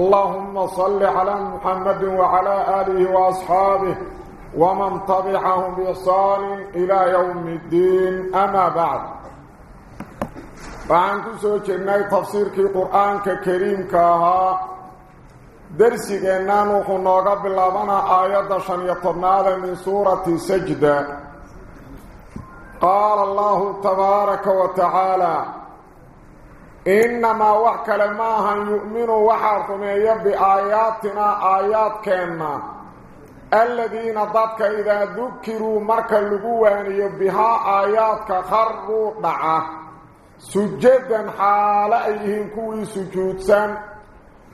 اللهم صل على محمد وعلى آله وأصحابه ومن طبعهم بإحسان إلى يوم الدين. أما بعد. وعن كسو جناي تفسير كي قرآن كريم كاها. درسي جنان وخنوغا باللابنا آيات شن يطرنا من سورة سجدة. قال الله تبارك وتعالى إنما وحكل ماها يؤمن وحاكم يبي آياتنا آيات كنا الذين ضدك إذا ذكروا مركا اللقوان يبها آياتك خروا دعا سجدا حال أيهم كوي سجود سن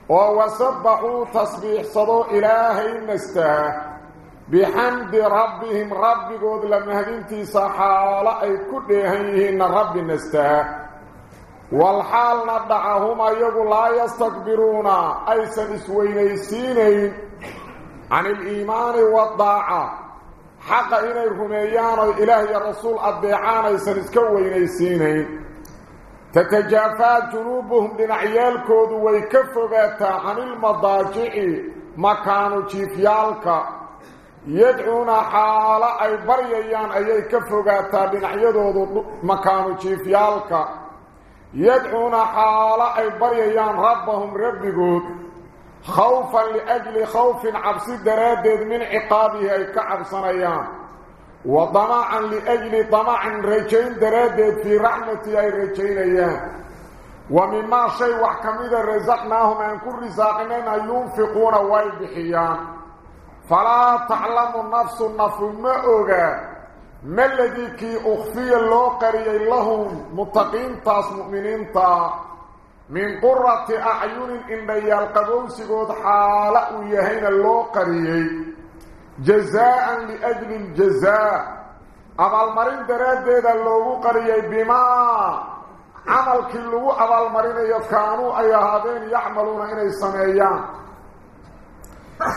ووسبحوا تصبيح صدو إلهي نستاه بحمد ربهم رب قد لما هدنتي صحالة أي كدهيهن رب نستاه والحال ندعهم أيقوا لا يستكبرون. أي سنسوينيسينين عن الإيمان والضاعة. حق إني رميان إلهي الرسول الضيعان أي سنسكوينيسينين تتجافى جنوبهم لنعيال كود ويكفبتا عن المضاجع مكان جيفيالك يدعون حالة أي بريان أي كفبتا لنعيال مكان جيفيالك يدعون حالة أي بريان ربهم ربكود خوفا لأجل خوف عبس درادد من عقابه أي كعب صنيان. وضمعا لأجل ضمع رجين درادد في رحمتي أي رجين أيام ومما شيء وحكمد رزقناهم أن كل رزاقنا ينفقون ويبحيان. فلا تعلم النفس النفس ما أغا ما الذي كي أخفي الله قريي لهم متقين تاس مؤمنين تا؟ من قرة أعين إن يلقبون سيقود حالة ويهين الله قريي جزاء لأجل الجزاء. أما المرين دراد دا اللوغو قريي بما عمل كلو أما المرين يكانوا أي هذين يعملون إني سميان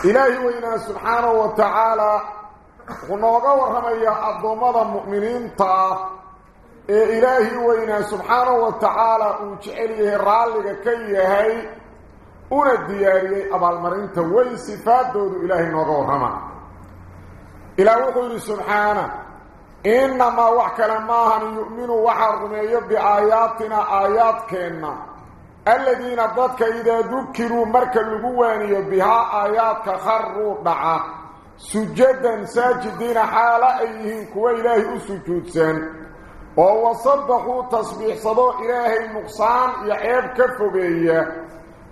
إلهي وإنا سبحانه وتعالى ونوغا ورميا عظمدا مؤمنين تا اي الهي وين سبحانه وتعالى وجعليه رالغا كيهي اون الدياري ابال مرينتا وي صفات دود الهي نوغا ورما إلى وقول سبحانه انما وحك لما هم يؤمنوا وحرميا بآياتنا آيات كينا الذين ضدك إذا ذكروا مركب القوانية بها آيات كخروا بعه saajidiina xaala ay yihiin kuwa ilaahay u sujuudsan oo wasabaxuu tasbiixsado ilaahay nuqsaan iyo ceeb ka fogeeya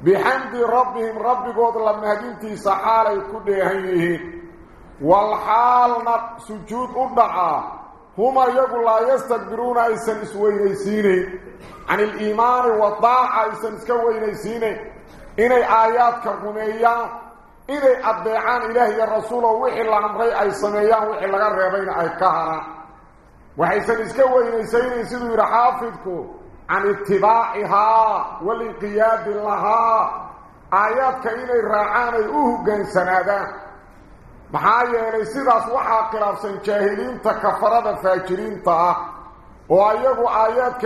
بحمد ربهم رب قد لما هدينتي سحالي كدهيه والحال سجود أدعى. هما يقول لا يستكبرون أيسان سوينيسيني عن الإيمان والضاعة أيسان سوينيسيني إني آيات إني أدعان إلهي الرسول وحي الله أمري أي سميان وحي الله ريبين أي كهرا وحيسان سوينيسيني سيدو يرحافظكو عن اتباعها والانقياد لها. آيات كإني راعان أوه قن سنادان محايا إلي سيداس وحا قلافسن جاهلين تكفرد فاجرين تا. وأيقو آيات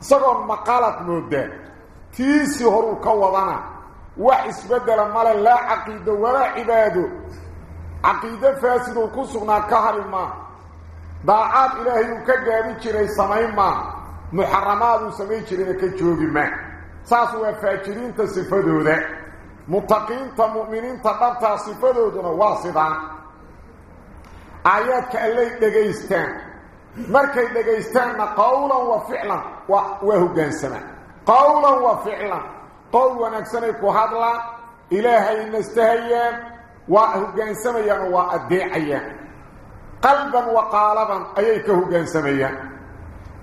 كإلهي وان مقلان هذي آيات كي لقدولك يوحد مودا كان لم يسمعها سقم مقالة مودا تيسي هرو كوضنا وحس بدل مالا لا عقيدة ولا عباده عقيدة فاسد وكسغنا كهر ما داعات إلهي وكجابي جري سمين ما محرمات وسمين جري كجوغي ما ساسوا فاجرين تصفدوا ذا متقين مؤمنين تقبتا صفدوا دون واصدا آيات كاللي دقيستان مركي دقيستان قولا وفعلا وهو جانسنا قولا وفعلا قول ونكسنك وهدلا إلهي نستهيان وهجانسميان وأديعيان قلبا وقالبا أيك هجانسميان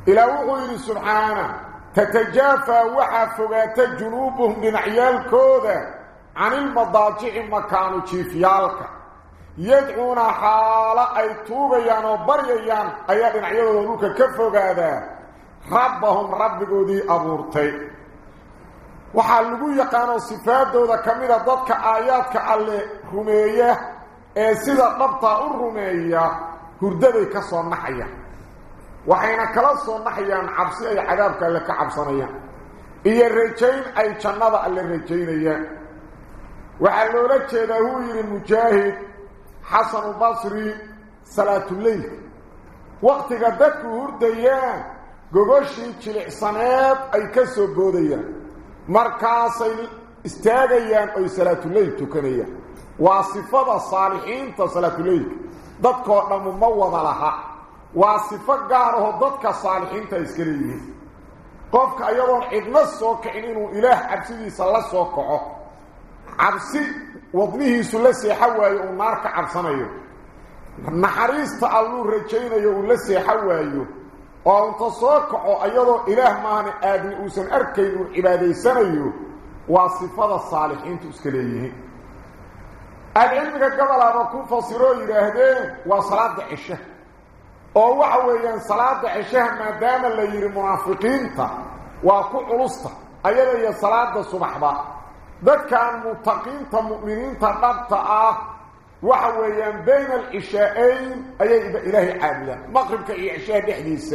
إلى وغير سبحانه تتجافى وحا فقات جنوبهم من عيال كودا عن المضاجع مكان جيفيالك يدعون حالة أي توبيان وبريان أي من عيال ذلك كفقادا ربهم رب قودي أبورتي dadka aayaadka alle rumeeya ee sida dhabtaa u rumeeya hurdaday ka soo naxaya waxayna kala soo naxayaan cabsi ay cadaabka alle ka cabsanayaan iyo rajayn ay jannada alle rajaynayaan waxaa loola jeedaa wuu yidhi mujaahid حسن البصري صلاة الليل. وقت قدك ديان قوشي كالإحصانات أي كسو بودية مركاس استاغية أي صلاة الليل تكنية وصفة صالحين تصلاة الليل. ضدك أعلم موضة لها. وصفة قاره ضدك الصالحين تسكرية قفك أيضا إذن السوك إنه إله عبسي صلى السوك عبسي وضنه سلسي حوائي ونارك عرصانيو نحريس تعلو رجينا يو لسي حوائيو وان تصاكعو أيضو إله ماهن آدن أوسن أركيد وعبادي سنيو واصفة الصالحين تسكليه العلمك قبل أن أكون فصيرو إلهدين وصلاة دعشة وهو أن صلاة دعشة ما دام اللي المنافقين وقلصة أيضا هي صلاة صبح بقى ذكا متقين مؤمنين تقطع وحويا بين العشاءين اي الله عابدا مغرب كاي عشاء بحديث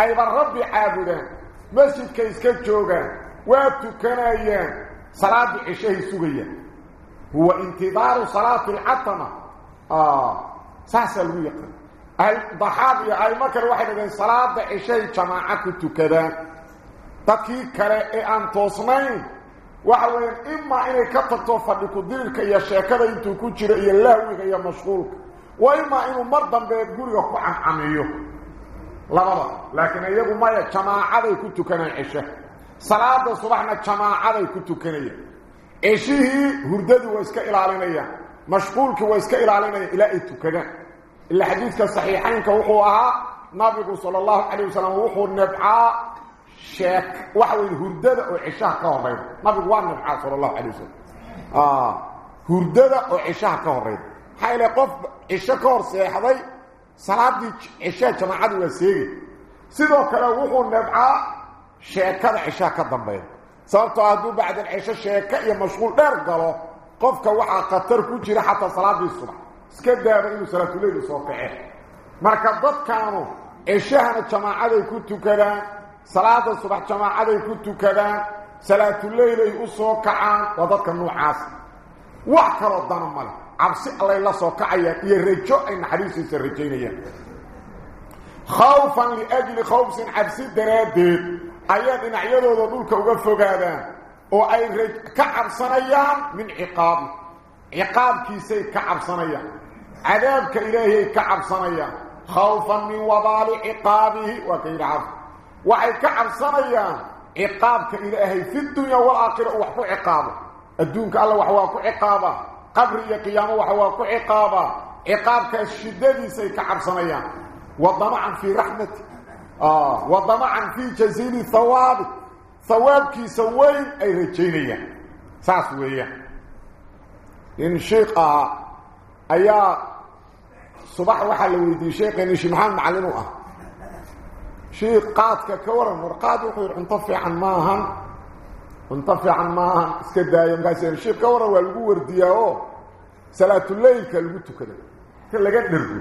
اي بالرب عابدا مسجد كيسك جوغا وتكنايا صلاه العشاء السويه هو انتظار صلاه العطمه آه ساس الويق الضحاب أي مكر واحد بين صلاه العشاء جماعة كذا تكي كره ان توصمين وحوين إما إني كتبت وفرلك الدليل كي يشاكد إنتو كتير إيا الله وإيه يا مشغول وإما إنو مرضا بيقول يوكو عن عميو لا بابا لكن إيهو ما يجمع علي كتو كنين إشاء صلاة صباحنا جمع علي كتو كنين إشيه هرداد ويسكا إلا علينا مشغول كي ويسكا إلا علينا إلا إتو كنين إلا حديثك الصحيحين كوحوها نبي صلى الله عليه وسلم وحو النبعاء sheek waxa weeye hurdada oo cishaha ka horeyda nabigu waa nabcaa sala allahu calay wasalam hurdada oo cishaha ka maxaa ile qof cisho ka hor seexday salaadii cishaha jamaacadu waa seegay sidoo kale wuxuu nabcaa sheekada cishaha ka dambeeya sababtoo hadduu bacdal cisho sheeko iyo mashquul dheer galo qofka waxaa khatar ku jira xataa salaadii subax iska daaba inuu salaatuleyl soo kacee marka dadkaanu cishahana jamaacaday ku tukadaan صلاه الصبح جماعة اي كذا صلاه الليل اي اسو كعان ودد كنو عاص واخر ودان مال عبسي الله لا سو كعيا اي رجو اي حديث خوفا لاجل خوف عبسي درادد ايات ان عيودو دولك أو فغادا أو اي رج كعب صنيا من عقاب عقاب كيسي كعب صنيا عذاب كالهي كعب صنيا خوفا من وضال عقابه وكيل عفو وحي كعرصانيا عقاب كإلهي في الدنيا والآخرة وحفو عقابه. الدنيا الله وحواك عقابه. قبر إيا قيامة وحواك عقابه. عقابك الشدادي كعب عرصانيا وضمعا في رحمتي آه، وضمعا في جزيل ثواب كي سوين أي رجينية. ساسوية إن شيقة آه، أيا صباح وحل ويدي شيقة إن شمحان معلنوها آه. Sheekh qaadka ka waran war qaad wuxuu yidhi cunto fiican maahan cunto fiican maahan iska daayo markaas sheekh ka waran waa lagu wardiyaa oo salaatuleylka lagu tukada ka laga dhergo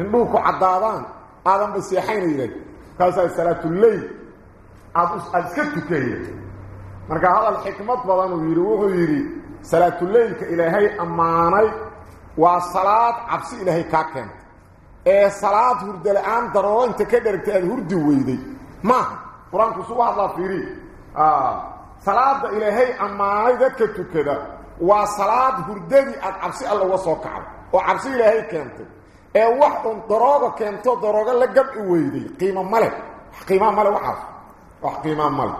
indhuhu ku caddaadaan aadanba seexayna yidhahd markaasaa salaatuleyl aad aada iska tukaya marka hadal xikmad badan uu ee salaad hurda la-aan daroodo inta ka dheragtay aada hurdi weyday maaha qur-aanku isugu hadlaa fiiri salaada ilaahay ammaanay dadka tukada waa salaad hurdadii aada cabsi alla uga soo kacday oo cabsi ilaahay keentay ee wax un darooga keento darooga la gabci weyday qiimo male qiimaa male waxaas wax qiimaa male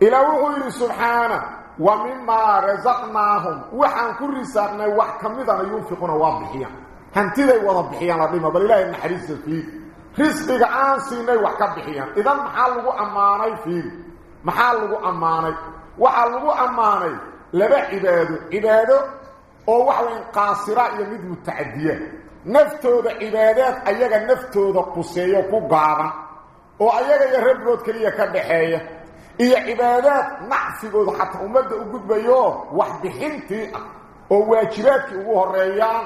ilaa wuxuu yidhi subxaana wa mimaa rasaqnaahum waxaan ku risaaqnay wax ka midana yunfiquna waa bixiyaan hantiday wada bixiyaan la dhima bal ilaahay naxariista fiid risqiga aan siinay wax ka bixiyaan idan maxaa lagu ammaanay fiiri maxaa lagu ammaanay waxaa lagu ammaanay laba cibaado cibaado oo wax weyn qaasira iyo mid mutacadiya naftooda cibaadaad ayaga naftooda quseeyo ku gaaban oo ayaga iyo rabbigood keliya ka dhaxeeya iyo cibaadaad nacfigooda xataa ummadda u gudbayo wax bixintii ah oo waajibaadkii ugu horeeyaan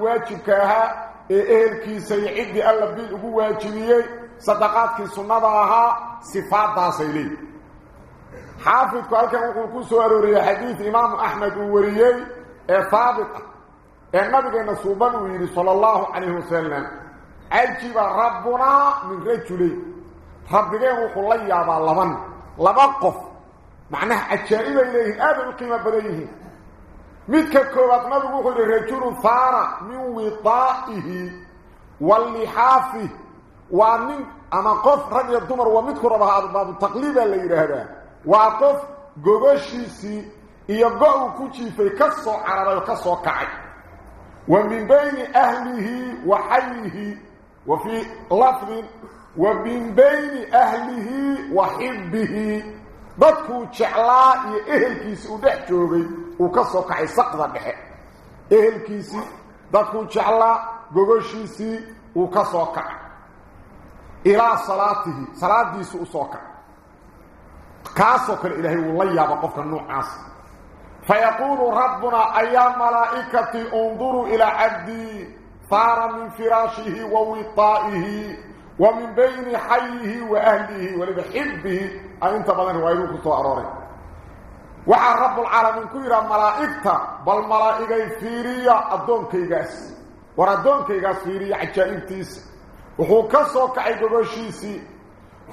waajibka ahaa ee ehelkiisa iyo ciddii alla bil ugu waajibiyey sadaqaadkii sunnada ahaa sifaadaasay leeyihi xaafidku halkan wuxuu ku soo arooriyey xadiid imaamu axmed uu wariyey ee haabit ah ee nabigeena suuban uu yidhi sala allahu calayhi wasalam cajiba rabbunaa min rajulayn rabbigeen wuxuu la yaabaa laban laba qof macnaha cajaa'ibay leeyihiin aaday u qiimo badan yihiin ميتك كوبات نبغو خدي رجل فارا من وطائه واللحافه ومن أما قف رجل الدمر وميتك ربها بعض التقليد اللي رهده وقف قبشي سي إيقعو كوشي في كسو عرب الكسو كعي. ومن بين أهله وحيه وفي لفظ ومن بين أهله وحبه. بطكو تشعلاء إهل كيس ودحتو بي وكسو كعي سقضا بحي أهل كيسي دكو جعلا غوغوشيسي وكسو كع إلى صلاته صلاة ديسو اسوكا كاسو كن الهي وليا بقفك النوع عاصر فيقول ربنا أيام ملائكتي انظروا إلى عبدي طار من فراشه ووطائه ومن بين حيه واهله ولبحبه انت بلن وعيدوك تو وحا رب العالمين كيرا ملائكتا بل ملائكي فيريا الدون كيغاس ورا الدون كيغاس فيريا عجائب تيس وحو كسو كعي قبشيسي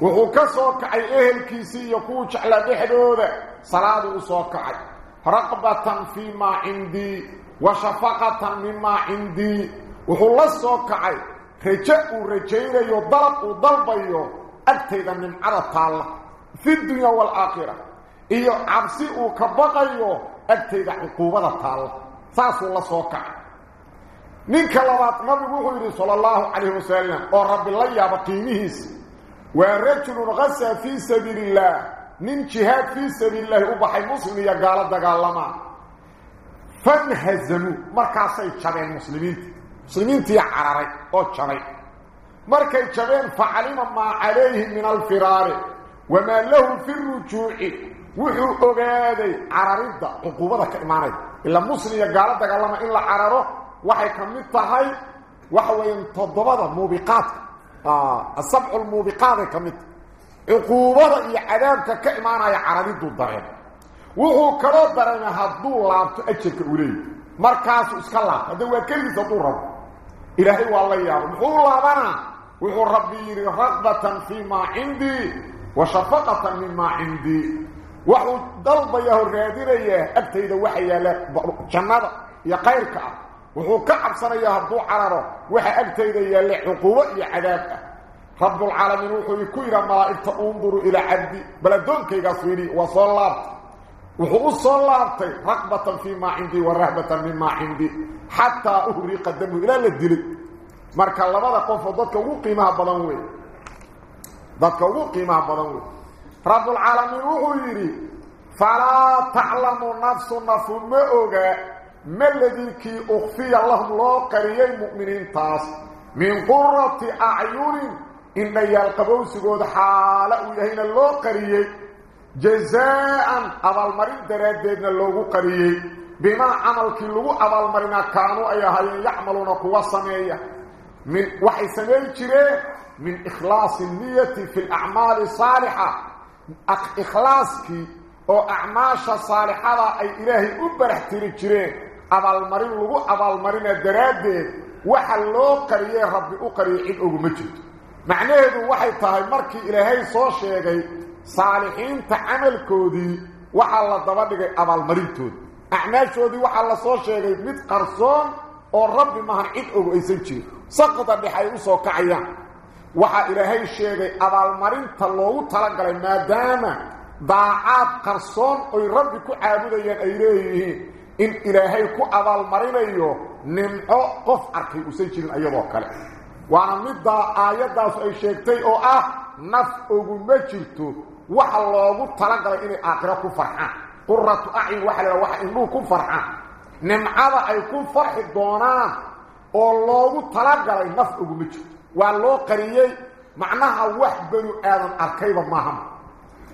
وحو كسو كعي أهل كيسي يكو جعل بحدوده صلاة وصو كعي رقبة فيما عندي وشفقة مما عندي وحو لسو كعي رجاء ورجاين يضرب وضرب أكتبا من عرطال في الدنيا والآخرة iyo cabsi uu ka baqayo agtayda cuquubada taalla saasuu la soo kacay ninka labaad nabigu wuxuu yidhi sala allahu calayhi wasalam oo rabbi la yaaba qiimihiisa waa rajulun qasa fii sabiili illaah nin jihaad fii sabiili illaahi u baxay muslim iyo gaalo dagaalamaa fanhazamuu markaasay jabeen muslimiinta muslimiintii cararay oo jabay markay jabeen facalima maa calayhi min alfiraari wamaa lahu fi rujuuci wuxuu ogaaday cararidda cuquubada ka imaanaya ilaa muslim iyo gaalo dagaalama in la cararo waxay ka mid tahay waxa weeyaan toddobada muubiqaadka asabcu lmuubiqaaday ka mid tahay cuquubada iyo cadaabka ka imaanaya carariduu dareen wuxuu kaloo dareemay hadduu laabto ajarka uu leeyahy markaasuu iska laabto hadda waa keligiis hadduu rabo ilaahay waa la yaabo muxuu laabanaa wuxuu rabbi yidhi raqbatan fii maa cindii wa shafaqatan mimaa cindii وحو ضلب يهو الرادرية أكتيد وحي جنادة يقيرك وحو كعب صنية هدو عرره وحي أكتيد يلي يا يعذاب رب العالمين وحو يكوير ملائكة انظر إلى عبد بلدون كي قصيري وصلات وحو صلات رقبة فيما عندي ورهبة مما عندي حتى أهري قدمه إلى الدليل مركا لبدا قفضتك وقيمها بلانوي ذاتك وقيمها بلانوي رب العالمين وغيري فلا تعلم نفس النفس ما أغا ما الذي كي أخفي الله الله قريه المؤمنين تاس من قرة أعيون إن يلقبو سيقود حالا ويهين الله قريه جزاء أبا المرين دراد دين الله قريه بما عمل كله أبا المرين كانوا أيها يعملون قوة سمية من وحي سمية من إخلاص النية في الأعمال الصالحة أق إخلاصك أو أعماش صالحا أي إلهي أبرح تري جيرين ابال مرين لو ابال مرين دراد وحا قريه ربي اقري عيد مجد. معناه دو وحي تهي مركي إلهي سو شيغي صالحين تعمل كودي. وحا دبا دغي ابال مرين تود. اعماشودي وحا لا سو شيغي ميد قرصون أو ربي ما عيد أو ايسن جير سقط بحي سو كعيان. Waxaa ilaahay sheegay abaalmarinta loogu talagalay maadaama daacaad qarsoon oy rabbi ku caabudayaan ay leeyihiin in ilaahay ku abaalmarinayo nimco qof arkay uusan jirin iyadoo kale. Waana middaa aayaddaas ay sheegtay oo ah naf oguma jirto waxa loogu talagalay inay aakhiro ku farxaan. Quratu acyun waxa la waxa indhuhu ku farxaan. Nimcada ay ku farxi doonaan oo loogu talagalay naf oguma jirto ولو قريي معناها وح بنو آدم أركيب ماهم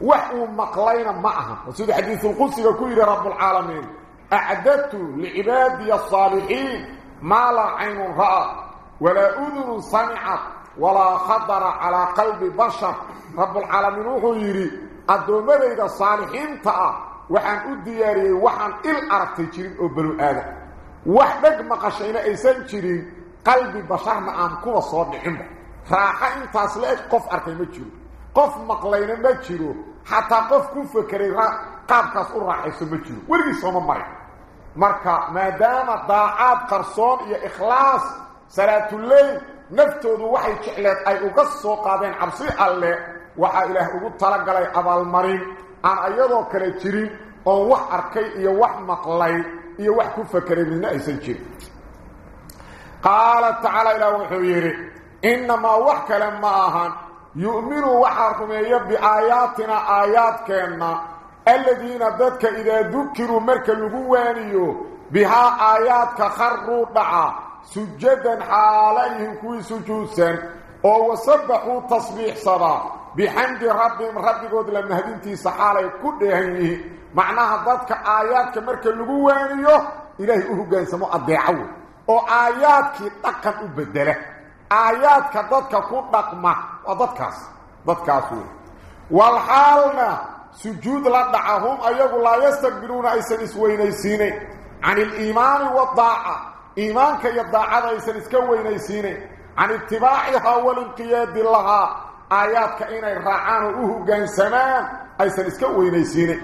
وح مقلين معهم وسيد حديث القدس يقول رب العالمين أعددت لعبادي الصالحين ما لا عين رأى ولا أذن سمعت ولا خطر على قلب بشر رب العالمين وحيري أدوما بيد الصالحين تأه وحان أدياري وحان إل أرتي جريب أبنو آدم وحبك مقشعين إيسان تشيرين qalbi basharna aan kuwa soo dhicinba raaxa intaas la-eg qof arkay ma jiro qof maqlayna ma jiro xataa qof ku fekeray qaabkaas u raaxayso ma jiro weligii sooma marin marka maadaama daacaad qarsoon iyo ikhlaas salaatuleyl naftoodu waxay jecleed ay uga soo qaadeen cabsi alle waxaa ilaah ugu talagalay abaalmarin aan iyadoo kale jirin oon wax arkay iyo wax maqlay iyo wax ku fekeray midna aysan jirin قال تعالى إلى وحيره إنما وحك لما آهان يؤمنوا وحاكم يب اياتنا آيات كما الذين ذك إذا ذكروا مركه لغو بها ايات كخروا دعا سجدا عليهم كوي سجودا أو وسبحوا تصبيح صبا بحمد ربهم رب قد لما هدنتي سحالي كدهن معناها ذك آيات مركه لغو وانيو إلهي اوغان سمو ادعوا oo aayaadkii dhaqan u bedela aayaadka dadka ku dhaqma waa dadkaas dadkaas wey walxaalna sujuud la dhaca hum ayagu laa yastakbiruuna aysan isweynaysiinayn can iliimaani waddaaca iimaanka iyo daacada aysan iska weynaysiinayn can itibaacihaa walinqiyaadi lahaa aayaadka inay raacaan oo u hoggaansamaan aysan iska weynaysiinayn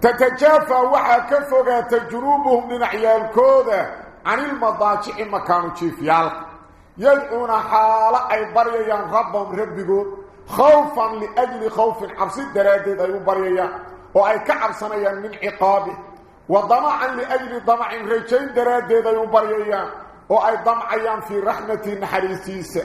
tatajaafa waxaa ka fogaata junuubuhum dhinacyaalkooda عن المضاجع makaanno jiifyaal يدعون xaalad ay baryaan ربهم Rabbigood خوفا لأجل خوف cabsi daraaddeed ayay u baryaan oo ay ka cabsanayaan من عقابه وطمعا لأجل طمع rajayn daraaddeed ayay u baryaan وأي ضمعيا في رحمة حريسيس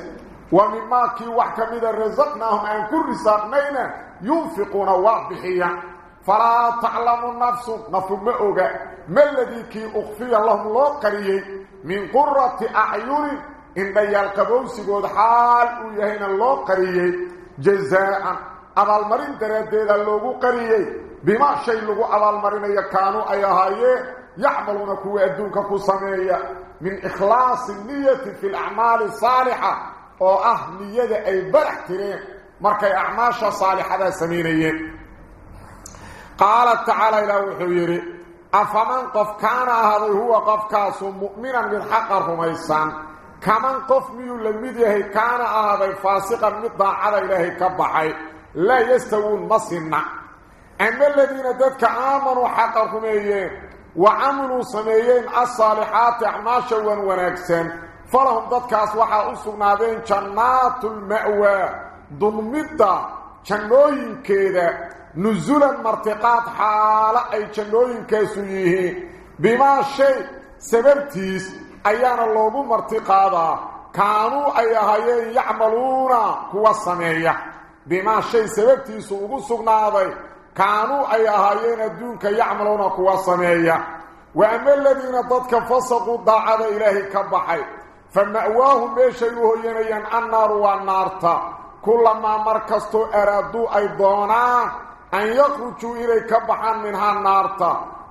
ومما كي وحكم إذا رزقناهم أن كل رساقنين ينفقون وعبحيا فلا تعلم النفس نفهم أغا ما الذي كي أخفي اللهم الله قرية؟ من قرة أعيون إن يلقبون سيقود حال ويهين الله قرية. جزاء أما المرين تردد اللهم قرية. بما شيء لغو أما المرين يكانوا أيهاي يعملون كو أدوك كو سمية. من إخلاص النية في الأعمال الصالحة. وأهل يدي أي برح تريه مركي أعماش صالحة سمينيين قال تعالى إلى وحيره أفمن قف كان هذا هو قف كاس مؤمنا بالحق رميسان كمن قف ميول لمده كان هذا فاسقا مطاع على اله كبحي لا يستوون مصنع. اما الذين دفك آمنوا حق رميسان وعملوا سميين الصالحات عماشا ونكسا فلهم ذاتك أسوحا أسونا ذين جنات المأوى دون مدة جنوين كيدا. Sababtiis ayaana loogu martiqaadaa kaanuu ay ahaayeen yacmaluuna kuwa sameeya bimaa shay sababtiisu ugu sugnaaday kaanuu ay ahaayeen adduunka yacmaluuna kuwa sameeya wa ama aladiina dadka fasaquu daacada ilaahay ka baxay fa ma'waahum meeshay u hoyanayaan annaaru waa naarta kulamaa mar kastoo araaduu ay doonaan أن يخرجوا إليه كبحا منها النار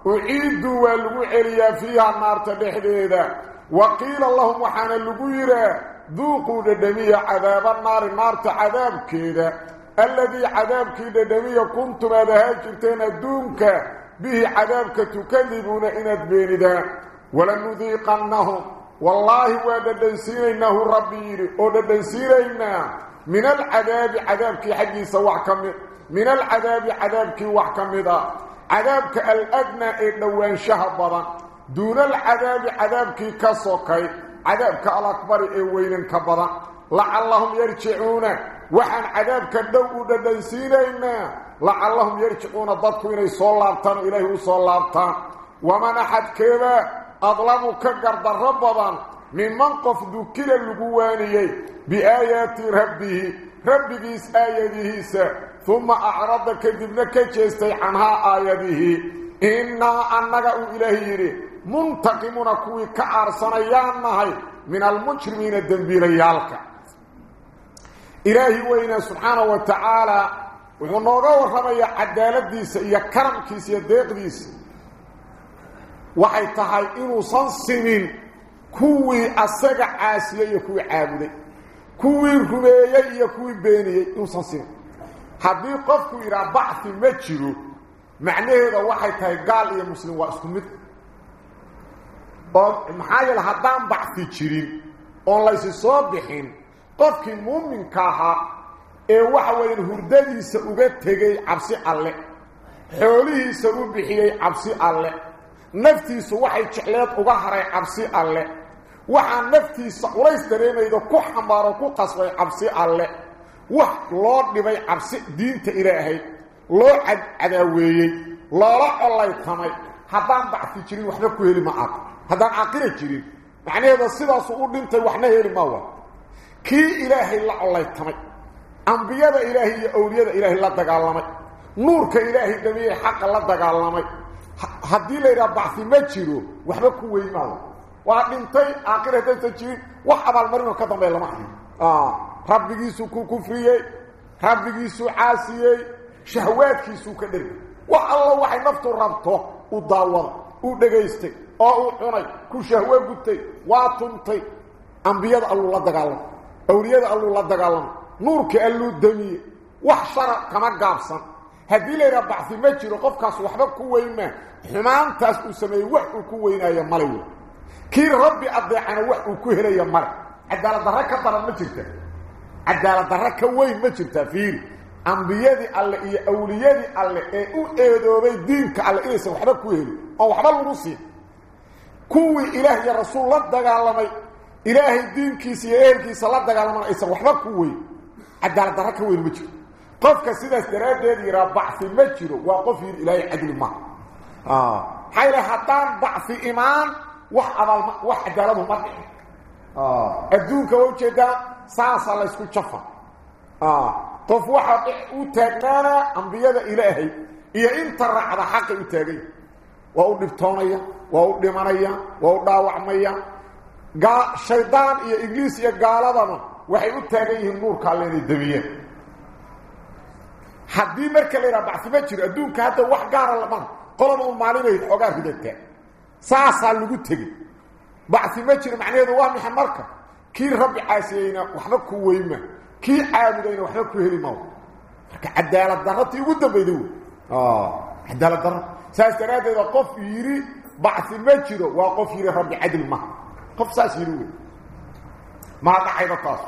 وعيدوا والوعرية فيها النار بحديدة. وقيل اللهم حان اللقويرة. ذوقوا دمية عذاب النار. النار عذاب كده الذي عذاب كده دمية كنتم هذا انتين الدونك. به عذابك تكذبون إن تبيندا ولن نذيقنهم. والله وددنسين إنه ربير. وددنسين إنا. من العذاب عذابك حقي سواح كمير من العذاب عذاب كي عذابك وحكمضا عذابك الأدنى إدوان إيه شهبضا دون العذاب عذاب كي كسوكي عذابك الأكبر إوين إيه كبضا لعلهم يرجعون. وحن عذابك الدوود الدنسين إما لعلهم يرجعون ضدكوين صلى الله عليه وإليه صلى الله عليه ومن أحد كيبا أظلموا كقرد ربضا من منقف دو كلا اللقواني بآيات ربه. ربه إس آياته سأل ثم أعرض كذبنا كجيستي عنها آياته. إنا أنك إلهي منتقمنا كوي كأرسنيان من المجرمين الدنبيريالك إلهي وإنا سبحانه وتعالى. وحنوغا ورمي عدالتيس إيا كرمكيس إيا ديقديس waxay tahay inuusan simin kuwii asaga caasiyey iyo kuwii caabuday kuwii rumeeyey iyo kuwii beeniyey inuusan simin haddii qofku yidhaha bacfi ma jiro macnaheeda waxay tahay gaal iyo muslim waa isku mid oo maxaa yeele haddaan bacfi jirin oon laysi soo bixin qofkii muuminka ahaa ee waxa weeyaan hurdadiisa uga tegey cabsi alle xoolihiisa u bixiyey cabsi alle naftiisu waxay jecleed uga haray cabsi alle waxaa naftiisa culays dareemayda ku xambaaro ku qasbay cabsi alle wax loo dhibay cabsi diinta ilaahay loo cadaaweeyey loola collaytamay haddaan bacfi jirin waxba ku heli ma ad haddaan caaqira jirin macnaheeda sidaasu u dhintay waxna heli maawa kii ilaahay la collaytamay ambiyada ilaahay iyo awliyada ilaahay la dagaalamay nuurka ilaahay dhamiyey xaqa la dagaalamay haddii la yidhaha bacfi ma jiro waxba ku weyn maayo waa dhintay aakhir haddaysan jirin wax abaalmarinoo ka dambeeya lama hayo naftu rabto u daawada u dhegaystay oo uu cunay ku shahwo gutay waa tuntay ambiyada alluu la dagaalamay awliyada alluu la dagaalamay nuurka alluu damiyey wax shara kama gaabsan haddii la yidhaha bacfi ma jiro qofkaas waxba ku weynmaa xumaantaas uu sameeyey wax uu ku weynaayo male wey kii rabbi adeecana wax uu ku helayo male عدالة دركة برد مجرد عدالة دركة وين مجرد فيه انبيادي الله اي اوليادي الله اي أو اي دوبي دينك على ايسا وحبا كوهي أو حبا الوصي كوهي إلهي رسول الله دقالمي إلهي دينكي سيئيكي صلى الله دقالمي ايسا وحبا كوهي عدالة دركة وين مجرد قفك سيدة استراد يدي رابع في مجرد وقفه إلهي عدل ما. آه. حيلة حتان ضعف إيمان وحد المطلع adduunka waa u jeedaa saasaa laysku jafa. Qof waxaa u taagnaanaa ambiyada ilaahay iyo inta raacda xaqay u taaganya waa u dhibtoonaya waa u dhimanaya waa u dhaawacmaya. Shaydaan iyo ibliis waxay u taagan yihiin nuurka alle inay damiyeen haddii marka la yidhaha bacfi ma jiro adduunka hadda wax gaara lama qolaba u maalinay xoogaa ridataa. Saasaa lagu tegey بعث ما جرى معنيده واه من كي ربي عاسينا وحنا كويمة. كي عاملين وحنا كهلي مو عدالة درتي بيدو. آه. عدالة ساس ساسترات وقف يري بعث ما جرى وقف يري ربي عدل ما. قف ساس ساسيرو ما تعيد قاص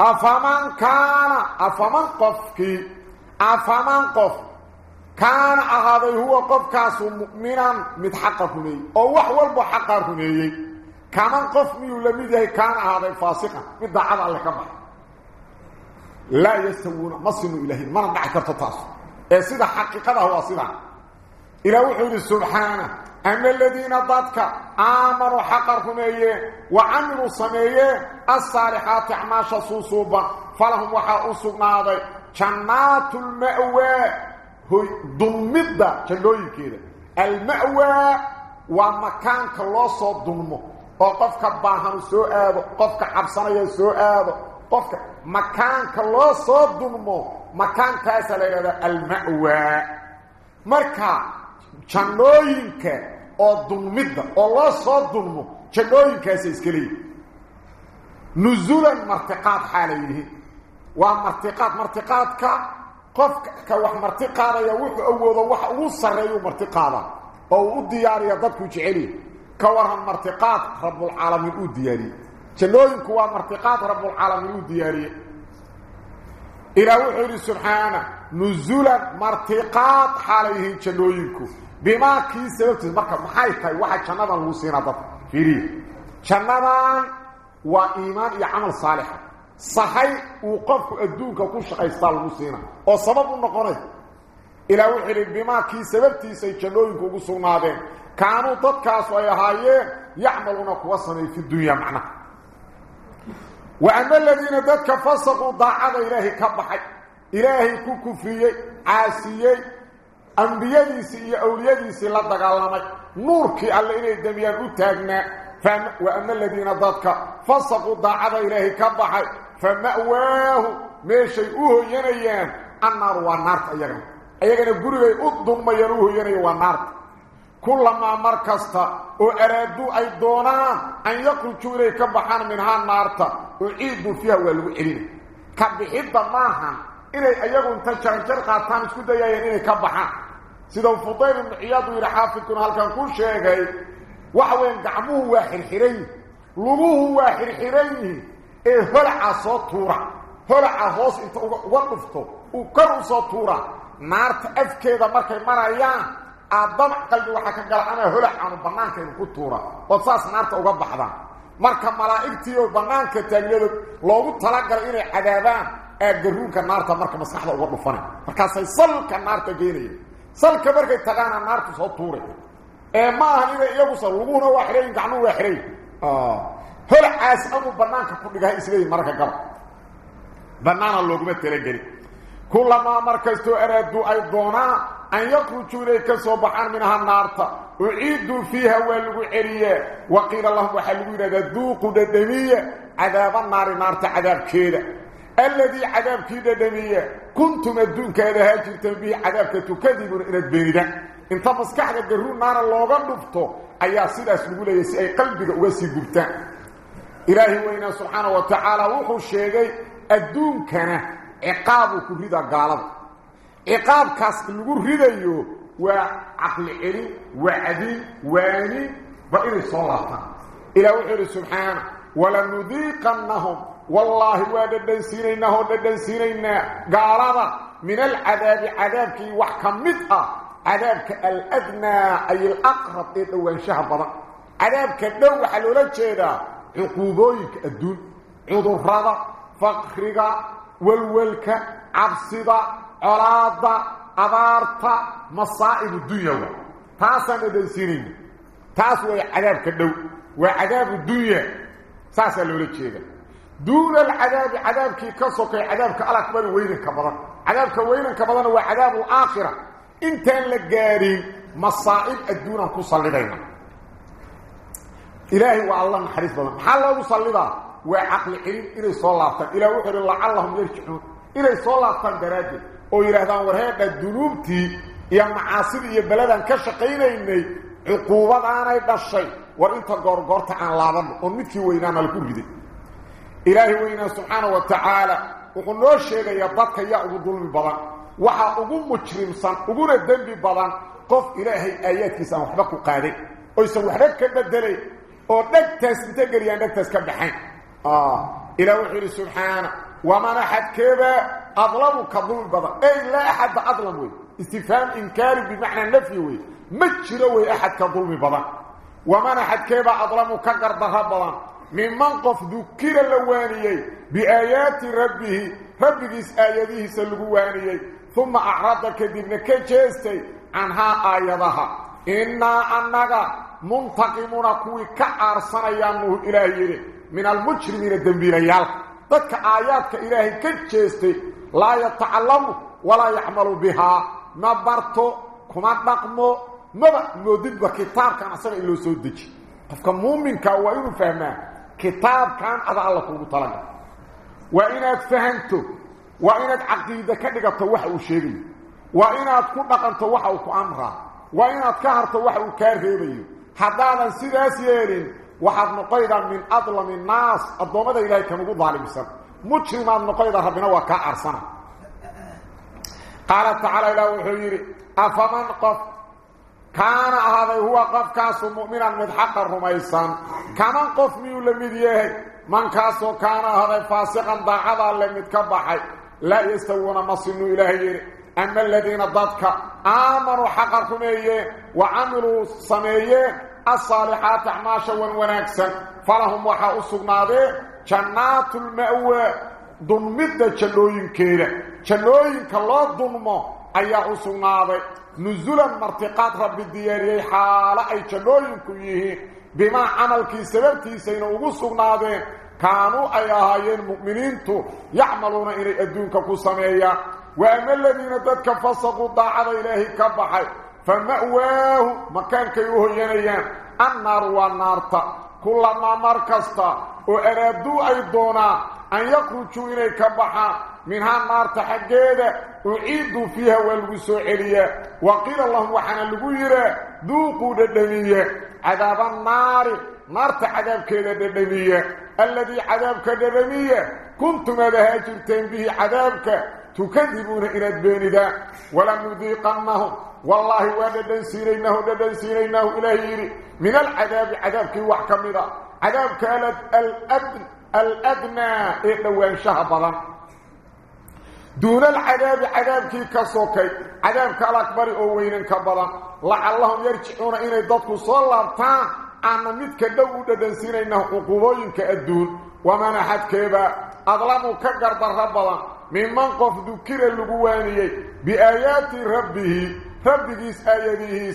أفمن كان أفمن قف كي أفمن قف. كان هذا هو قف كاس مؤمنا متحقق متحققني أو وحول بحقارني كان قف ميولمي كان هذا فاسقا. بدعى الله كما لا يستوون. مصن اله ما دعك تطاس اي سيده حقيقة هو سيدا إلى وحول سبحانه ان الذين ضدك امروا حقرهم إيه وعملوا صنيه الصالحات أعماش صوصوبا فلهم وحاء صنابي جنات المأوى. هو ضمضة كاللوي كده المأوى ومكان كاللوصة ضمه وقفك باهم سؤاد وقفك حبصانية سؤاد وقفك مكان كاللوصة ضمه مكان تاسى ليلة المأوى مركا كاللوي كده أو ضمضة الله صوت ضمه كاللوي كاسي اسكلي نزولا مرتقات حاليه ومرتقات مرتقات كاللوي قفك وح مرتي قاده يا وح اوودو وح أو سريو مرتي قاده أو ودياري دك جيلي كوارن مرتقات رب العالمين ودياري جنوينك وا مرتقات رب العالمين ودياري إلى وحي سبحانه نزول مرتقات عليه جنوينك بما كي سبب تبقى محايتي وحا جنبا لوسينا دف فيري جنبا وإيمان يعمل صالحا صحي وقف ادوك كوش قيصال مسينا أو سبب النقره إلى وحل بما كي سببتي سيجلوين كوغو سوناده كانوا تطكاس ويهايه يعملون كوصني في الدنيا معنا وان الذين دك فسقوا ضاع الله كبحي الهي كوكفيه عاسيه انبيدي سي اوليدي سي لا دغالمك نورك الله اني دميان أو تاغنا فان وان الذين دك فسقوا ضاع الله كبحي فمأواه ماشي أوه ينيان. النار والنار أيضا قرغي أدن ما ينوه يني والنار كلما مركزتا وأرادوا أي دونان أن يخرجوا إليه كبحان منها النار وعيدوا فيها والوئرين كبحيدا معها إلي أيضا تشانجر قاتان اسكو دايان إليه كبحان. سيدو فضيل من إلى حافظكم هل كان كل شيء وحوين دعموه واحد حرين لغوه واحد حرين إيه هلع صوت تورا هلع هوس انت وقفته وكرو صوت تورا نارت أفكيدا مركي مرايان الضمع قلبي وحكا قال أنا هلع عن بنانك ينكو تورا وصاص نارت أقبع حدا مركا ملائكتي وبنانك تاقليدو لوغو تلقل إني عذابان أقرونك نارت مركا مسحة وقفني مركا سيصلك نارت جيني صلك مركي تغانا نارت صوت تورا ee ma aha inay iyagu soo luguna waxreyn gacnu waxreyn ah hol هل عاس أمو بنانك قد لها إسرائي مركة قبل بنانا اللوغة تلقري كلما مركزتو أردو أي دونا أن يقرشوا إليك سوبحان منها النار أعيدوا فيها ولو عرية وقيل الله بحلوين ذوق ددمية عذاب النار نارت عذاب كيدا الذي عذاب كيدا دمية كنتم الدنك إذا هاجرت به عذابك تكذبون إلى البيضة انت مسكحك الجرون نار اللوغة نبطو أياسي الأسلوبة يسأي قلبك وسي قلتان إلهي وإنا سبحانه وتعالى وحو الشيغي الدون كان عقابك رضا قالب. عقاب كاس نقول يو وعقل علي وعدي واني وإلي صلاة. إلى وحر سبحانه ولنذيقنهم والله واددن سينينه وددن سينينا قالبا من العذاب عذابك وحكمتها عذابك الأدنى أي الأقرب إذن شهبضا عذابك الدو حلولا جيدا عقوبويك الدون عذرها فقرك والولك عبصدا عراضا أبارتا مصائب الدنيا. تاسا ندن سينين تاسوا عذابك الدو وعذاب الدنيا. ساسا لولا جيدا دون العذاب عذابك كسوك عذابك الأكبر وينك بدن عذابك وينك بدن هو عذاب الآخرة. انت لقارين مصائب الدون كصلدين إلهي والله نحرس بدن حال الله صلدا وعقل علم إلي صلاة إلى وحر الله اللهم يرجعون إلي صلاة دراجة ويرهدان ورهيدا الدنوبتي. يا معاصر يا بلدان كشقين إني عقوبة أنا يدشي وإنت قرقرت عن لابن. ومتكي وينانا الكبدي إلهي وإنا سبحانه وتعالى. وقل نور شيئا يبطك يا أبو ظلم بضان وحا أبو مجرم صن أبو الدنب بضان قف إلهي آياتك سان وحبك قادي. ويسان وحبك كبدلي ونكتس انتقريا نكتس كبحين آه إلهي وحيري سبحانه ومن أحد كيبا أظلمك كظلم بضان أي لا أحد أظلم استفهام إنكاري بمعنى النفي وي مجروي أحد كظلم بضان ومن أحد كيبا أظلمك كقردها بضان من منقف ذكر اللوانيي بآيات ربه ربكيس آياته سلقوانيي ثم أعرض كذبنا عنها آياتها إنا أنك منتقمون كوي كأرسنا يانه إلهي من المجرمين الدنبيليال ذلك آياتك إلهي كجيستي لا يتعلم ولا يعمل بها. ما برتو كما نقمو ما مودد وكتاب كان أصلا إلو سودج. قفك مؤمنك وإنه فهمان كتاب كان أضع الله كوغو طلقا وإناد فهمته وإناد عقيدة كدقة وحا وشيغي وإناد كدقنت وحا وكأمرها وإناد كهرت حدانا سيداس يالين وحد نقيدا من أظلم الناس الضوامة إلهي كمقود ظالم سن مجرما نقيدا ربنا وكأرسنا قال تعالى إلى وحيري أفمن قف كان هذا هو قف كاس مؤمنا من حق الرميسان كمان قف ميو لمديه من كاسو كان هذا فاسقا ضاعدا لمتكبحي لا يستوون مصنوا إلهي أما الذين ضدك آمروا حقكم إيه وعملوا صميه الصالحات عماشا ونواناكسا. فلهم وحا أصغنا ذي جنات المأوى دنمدة جلوين كيرا. جلوين كالله دنمو أي أصغنا ذي نزولا مرتقات رب الديار أي حالة أي جلوين كيه بما عمل كي سبب تيسين أصغنا ذي كانوا أيها المؤمنين يعملون إلي الدين كو سميه وأما الذين تدك فصقوا ضاع إليه كبحي فمأواه مكان كيوه ينيان. النار والنار كلما مركزت وأرادوا أيضونا أن يخرجوا إليه كبحا. منها النار تحقيدة أعيدوا فيها والوسوع إليه. وقيل اللهم وحنا لقيرة دوقوا للنمية عذاب النار نار تحذاب كذا للنمية الذي عذاب كذا للنمية كنتم هذا هاجرتين به عذابك. Cadaaba annaari naarta cadaabkeeda dhadhamiya alladii cadaabka dhadhamiya kuntum aad ahaa jirteen bihi cadaabka tukadibuuna inaad beenidaan walanudiiqannahum wallaahi waa dhadhansiinaynaahu dhadhansiinaynaahu ilaahay yidhi min alcadaabi cadaabkii wax ka mid a cadaabka aladnaa ee dhowaanshaha badan duuna alcadaabi cadaabkii ka sokay cadaabka alakbari oo weynan ka badan lacallahum yarjicuuna inay dadku soo من من قف ذكر اللغواني بآيات ربه ربه آياته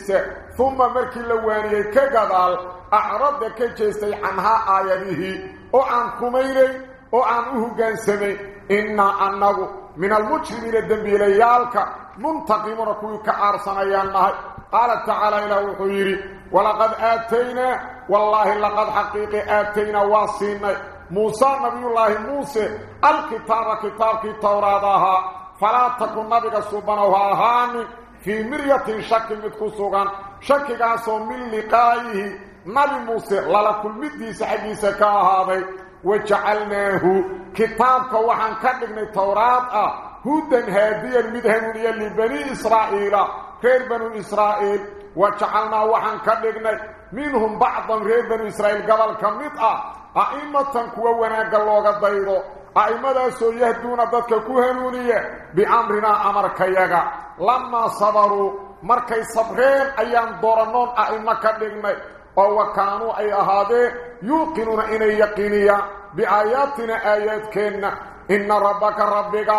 ثم مرك اللغواني كقضال أعرض كجيستي عنها آياته وعن كميري وعن أهوغان سمي. إنا أنه من المجرمين الدنبي ليالك منتقمون كويك عرصانيا النهي قال تعالى إلى الخير ولقد آتينا والله لقد حقيقي آتينا واصينا موسى نبي الله موسى الكتاب كتاب التوراة فلا تكن نبي سبحانه هاني في مرية شك متكسوغان شك قاسو من لقائه. نبي موسى للا كل مدي سحقيس كاهاضي وجعلناه كتابك وحن كدقنا التوراة. هودا هاديا مدهنونيا لبني إسرائيل. غير بنو إسرائيل. وجعلنا وحن كدقنا منهم بعضا غير بنو إسرائيل قبل كمتأ أئمة كوا وناق اللوغة دايدو أئمة سو يهدون ذاتك كوهنونية بأمرنا أمر كيغا لما صبروا مركي صبرين أيام دورنون أئمة كدقنا وكانوا أي أهادي يوقنون إني يقينيا بآياتنا آيات كينا. إن ربك ربك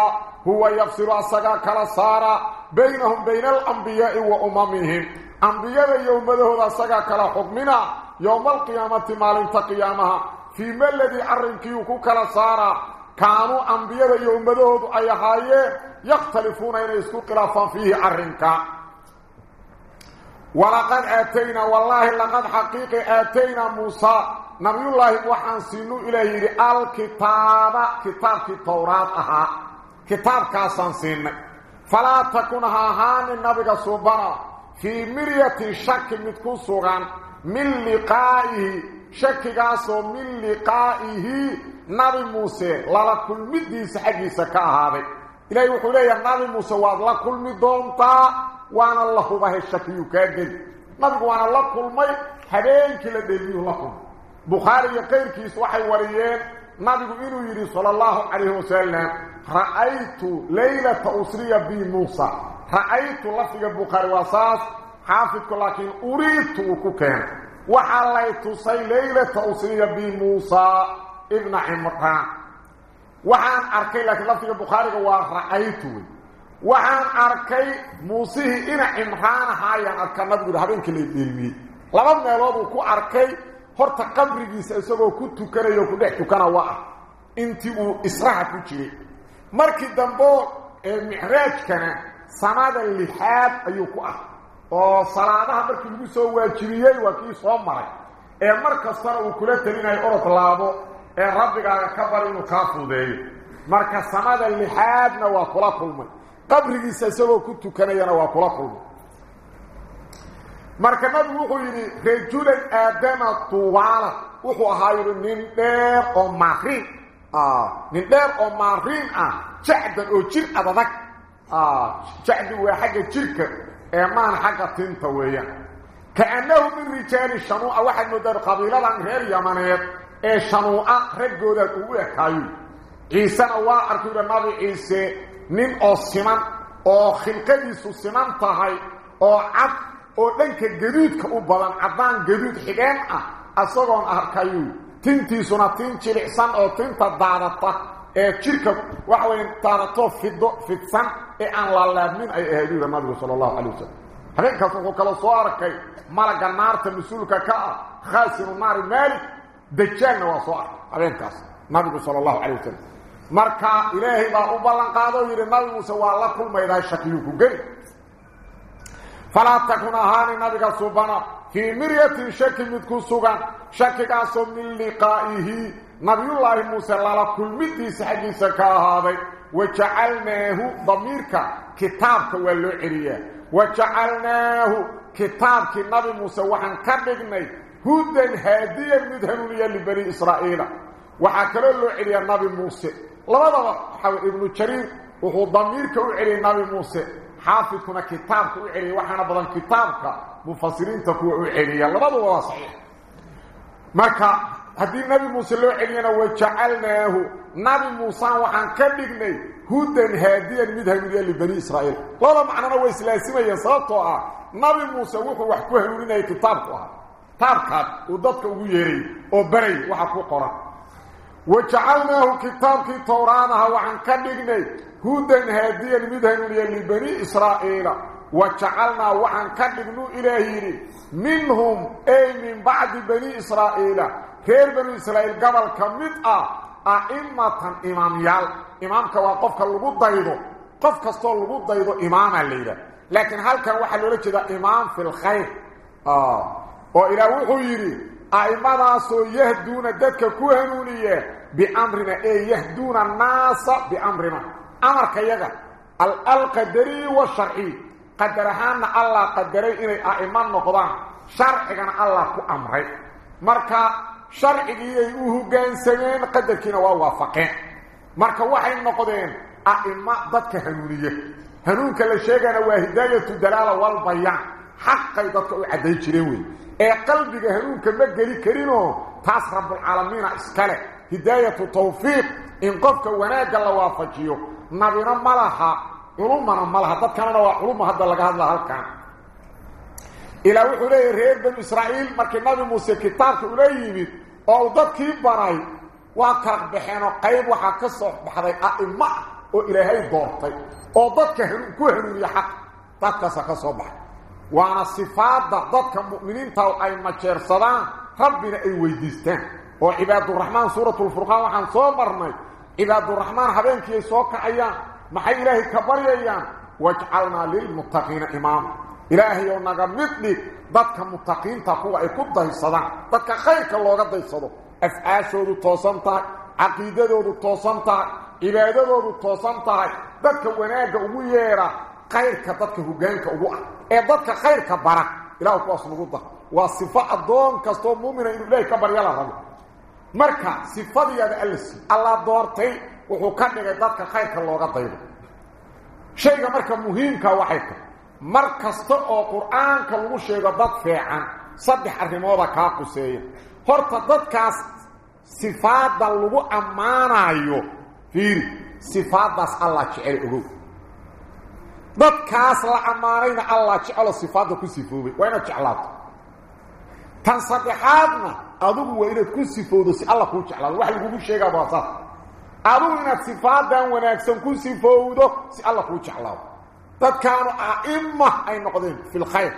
هو يفسر أسقا كالسارة بينهم بين الأنبياء وأممهم. أنبياء يوم ذهو أسقا كلا حكمنا يوم القيامة مالين قيامها فيما الذي أرنكيوكو كالسارة كانوا أنبياء يوم ذهو أي حاية يختلفون إن يسكو قلافا فيه أرنكا. ولقد آتينا والله لقد حقيقي آتينا موسى. نبي الله وحان سينو إليه الكتاب كتاب التوراة. أها كتاب كاسان سين. فلا تكونها هان النبي سبحانه في مرية شك متكون سوغان. من لقائه شك قاسو من لقائه نبي موسى للا كل مديس حقيسة كهذا إلهي وحولي النبي موسى وادلا كل مدونتا وأنا الله به الشكي كاجل نبي وأنا الله كل مي حبينك لدليه لكم بخاري غيركيس waxay wariyeen nabigu inuu yiri sallallahu alayhi wasallam ra'aytu laylata usriya bi musa ra'aytu lafdiga bukhari wasas xaafidku laakiin uriitu ku keen وحليت سي ليلة توصية بموسى ابن عمران. وحان أركي لك لفظة بخارج ورأيته وحان أركي موسى إن عمران هاي أركا مدقود هبين كلي بيرمي لابدنا يلابو كو أركي هرت قبر جيس أسوكو كتو كري يوكو دحتو كان واقع انتي أو إسراحة كتو مركي دنبو المحراج كان سماد اللحاب أيوكو أخر oo salaadaha markii lagu soo waajibiyey waa kii soo maray ee mar kastana uu kula talinayo orod laabo ee rabbigaaga ka bar inuu kaa fuudeeyo marka sanada lixaadna waa kula kulmay qabrigiisa isagoo ku tukanayana waa kula kulmay marka nabigu wuxuu yidhi rajulan aadama tuwaala wuxuu ahaa yidhi nin dheer oo maariin nin dheer oo maariin ah jacdan oo jir adadag jacdi waa xagga jirka أمان حق تنت ويا كانه من رجال الشنوء واحد من دار قبيله من غير يمنيه اي شنوء رجل قوه كاي عيسى هو ارتور النبي عيسى من اوسمان أو خلقه سوسمان طهي أو عف أو دنك جديد كو بلان عبان جديد حجام اصغون اركايو تنتي سنتين تشيل احسان أو تنت دارته ee jirka waxa weyn taarato fido fidsan ee aan la laabmin ay ahayd nabiga sallallahu alayhi wasallam habeenkaas wuxuu kala soo arkay malaga naarta mas-uulka ka ah khaasinu naari maalik dajaalna waa soo arkay habeenkaas nabigu sallallahu alayhi wasallam marka ilaahay baa u ballan qaado yiri nabi muuse waa la kulmaydaa shakiyu ku geli falaa takun ahaani nabiga subana fii miryatin shaki mid ku sugan shakigaasoo min liqaa'ihi نبي الله موسى لالا كل مدي سحقي سكا هذا وجعلناه ضميرك كتابك والعرية وجعلناه كتابك النبي موسى وحن كبقني هدى هادية مدهنونية لبني إسرائيل وحكرا العرية النبي موسى لماذا حوال ابن الشريف وهو ضميرك وعرية النبي موسى حافظنا كتابك وعرية وحن بضان كتابك مفاصلين تكو وعرية لماذا هو صحيح مكا هدي النبي موسى لو علينا وجعلناه نبي موسى وحان كدغني هدى هاديا مذهب لبني اسرائيل ولا معنى هو سلاسمه صوته نبي موسى وخه وحكو هلين كتابه طارقه ودك أو يري أو بري وحكو قرا وجعلناه كتاب في تورانها وحان كدغني هدى هاديا مذهب لبني اسرائيل وجعلنا وعن كدغنو الهي منهم أي من بعد بني إسرائيل. غير بني إسرائيل قبل كمدة أئمة اماميال امامك وقفك لو دايدو. قف كستو لو دايدو إمام الليلة. لكن هل كان loo jeeda imam fil khayr ah oo ila wuxuu yiri aimadaasoo yahduuna dadka ku hanuuniye biamrina ee yahduuna annaasa biamrina amarka yaga alqadari washarci qadar ahaanna allah qadaray inay a'imo noqdaan sharcigana allah ku amray marka sharcigiiyay u hoggaansameen qadarkiina waa waafaqeen marka waxay noqdeen a'imo dadka hanuuniye hanuunka la sheegana waa hidaayatu dalaala walbayaan xaqay dadka u cadday jireen wey ee qalbiga hanuunka ma geli karinoo taas rabbulcaalamiina iskale hidaayatu tawfiiq in qofka wanaagga la waafajiyo nabina ma laha علوم من ملها دكانه وعلوم هذا لغا هذا هلكان إلى وحي رير بن اسرائيل مكن نبي موسى كتاب عليه أو دكي براي وكرق بحينه قيب وحا كسو بخداي ائمه أو إلى هي دورتي أو دك هرن كو هرن يا حق طك سكسو بح وأنا صفات دك مؤمنين تاو اي ماجر صدا ربنا اي ويديستان وعباد الرحمن سوره الفرقان وحن سو مرني عباد الرحمن حبينك يسوك أيام وحان صومرنا عباد الرحمن حبينك سوك ايان محي الهي كبريان واجعلنا للمتقين امام الهي ونغمتني ضدك متقين تقوى اي قد يصدان ضدك خيرك اللو قد يصدو افعاشو توسنتا عقيدة توسنتا عبادة توسنتا ضدك وناك وييرا khayrka dadka hogaanka ugu ah. Ee dadka khayrka bara ilaahu kuwaas nagu dar. Waa sifo addoon kastoo muumina inuu ilaahay ka barya la rabo. Marka sifadiyaada allasi allah doortay wuxuu ka dhigay dadka khayrka looga daydo shayga marka muhiimka waxay tahay mar kasta oo qur-aanka lagu sheego dad fiican saddex arrimooda kaa quseeya horta dadkaas sifaadda lagu ammaanayo fiiri sifaaddaas allah jecel ogow dadkaas la ammaanayna allah jecelo sifaadda ku sifoobay waa inaad jeclaato tan saddexaadna adigu waa inaad ku sifowdo si alla kuu jeclaado wax lagugu sheegaa waa saas أرونا صفاتا ونأكسن كون صفاته سي الله كون جعله تتكانوا أئمة أي نقضين في الخير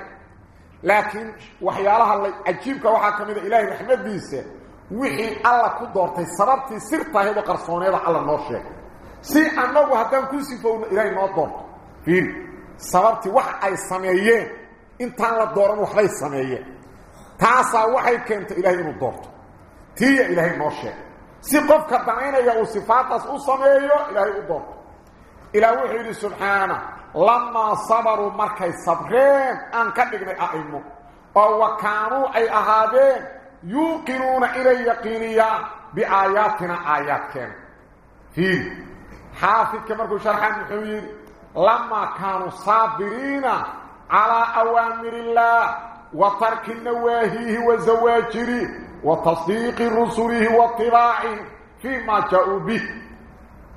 لكن وحي الله اللي أجيبك وحاكم إذا إلهي محمد بيسا وحي الله كون دورتي سببتي سرطة هذا قرصوني هذا على النورشي سي أنه هدام كون صفاته إلهي ما دورت فيه سببتي وح أي سميين إنتان لدورن وح أي سميين تاسا وحي كنت إلهي ما دورت تي إلهي النورشي si qofka danaynaya uu sifaadaas u sameeyo ilaahay u doorto ilaah wuxuu yidhi subxaana lamaa sabaruu markay sabreen aan ka dhignay a'imo oo wa kaanuu ay ahaadeen yuuqinuuna inay yaqiiniyaan biaayaatina aayaadkeena fiiri xaafidka markuu sharxan muxuu yidhi لما كانوا صابرين على أوامر الله وترك النواهيه وزواجره وتصديق رسله واتباعه فيما جاءوا به.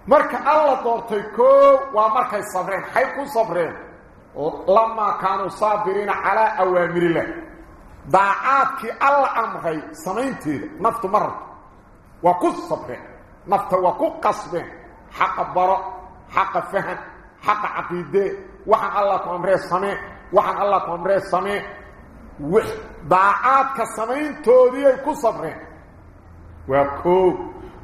مرك الله دورتيكو ومرك الصبرين حيكون صبرين. لما كانوا صابرين على أوامر الله. ضاعاتك الله أمغي سمينتي نفط مرة وكل صبرين. nafta waa ku qasbeen xaqa baro xaqa faham xaqa caqiide waxaan allah ku amree samee waxaan allah amree samee daacaadka samayntoodii ay ku sabreen waa koow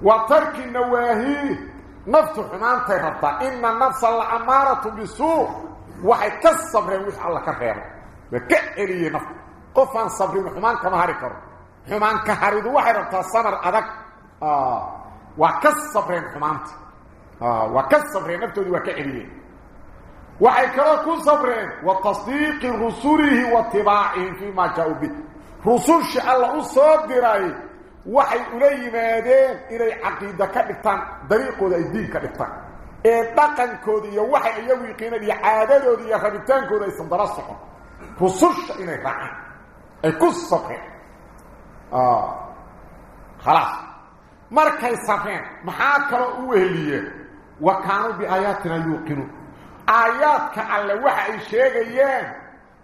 wa tarki nawaahi naftu xumaantay rabtaa ina nafsa la amaaratu bisuu waxay ka sabreen wix alla ka reebo waa ka celiyey nafta qofaan sabrin xumaan kama hari karo xumaan ka haridu وحي كلاكو صبره وتصديق رسوله واتباعه فيما جاءوا به. رسول شاء الله صبره وحي إليه مادين إليه عقيدة كالبتان دريقه دي الدين كالبتان إطاقن إيه كودية وحي يويقين لي عادل ودي خبتان كودية سندرسكم رسول شاء إليه رعان إكوز إيه صبره آه. خلاص. مركز صبره محاكرة أوه وكانوا بآياتنا يوقنون. آيات على وحي شيغي